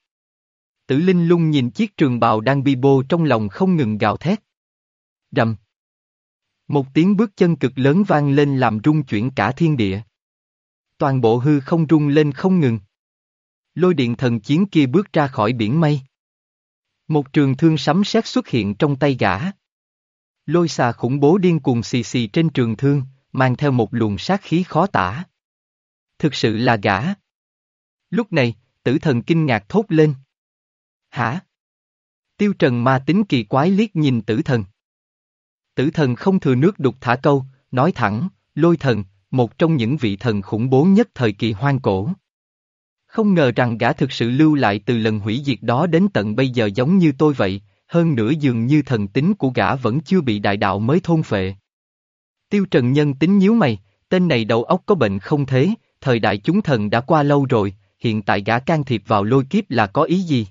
Tử Linh lung nhìn chiếc trường bào đang bi bô trong lòng không ngừng gào thét. Rầm. Một tiếng bước chân cực lớn vang lên làm rung chuyển cả thiên địa. Toàn bộ hư không rung lên không ngừng. Lôi điện thần chiến kia bước ra khỏi biển mây. Một trường thương sấm sét xuất hiện trong tay gã. Lôi xà khủng bố điên cuồng xì xì trên trường thương, mang theo một luồng sát khí khó tả. Thực sự là gã. Lúc này, tử thần kinh ngạc thốt lên. Hả? Tiêu trần ma tính kỳ quái liếc nhìn tử thần. Tử thần không thừa nước đục thả câu, nói thẳng, lôi thần, một trong những vị thần khủng bố nhất thời kỳ hoang cổ. Không ngờ rằng gã thực sự lưu lại từ lần hủy diệt đó đến tận bây giờ giống như tôi vậy, hơn nữa dường như thần tính của gã vẫn chưa bị đại đạo mới thôn phệ. Tiêu Trần Nhân tính nhíu mày, tên này đầu óc có bệnh không thế, thời đại chúng thần đã qua lâu rồi, hiện tại gã can thiệp vào lôi kiếp là có ý gì?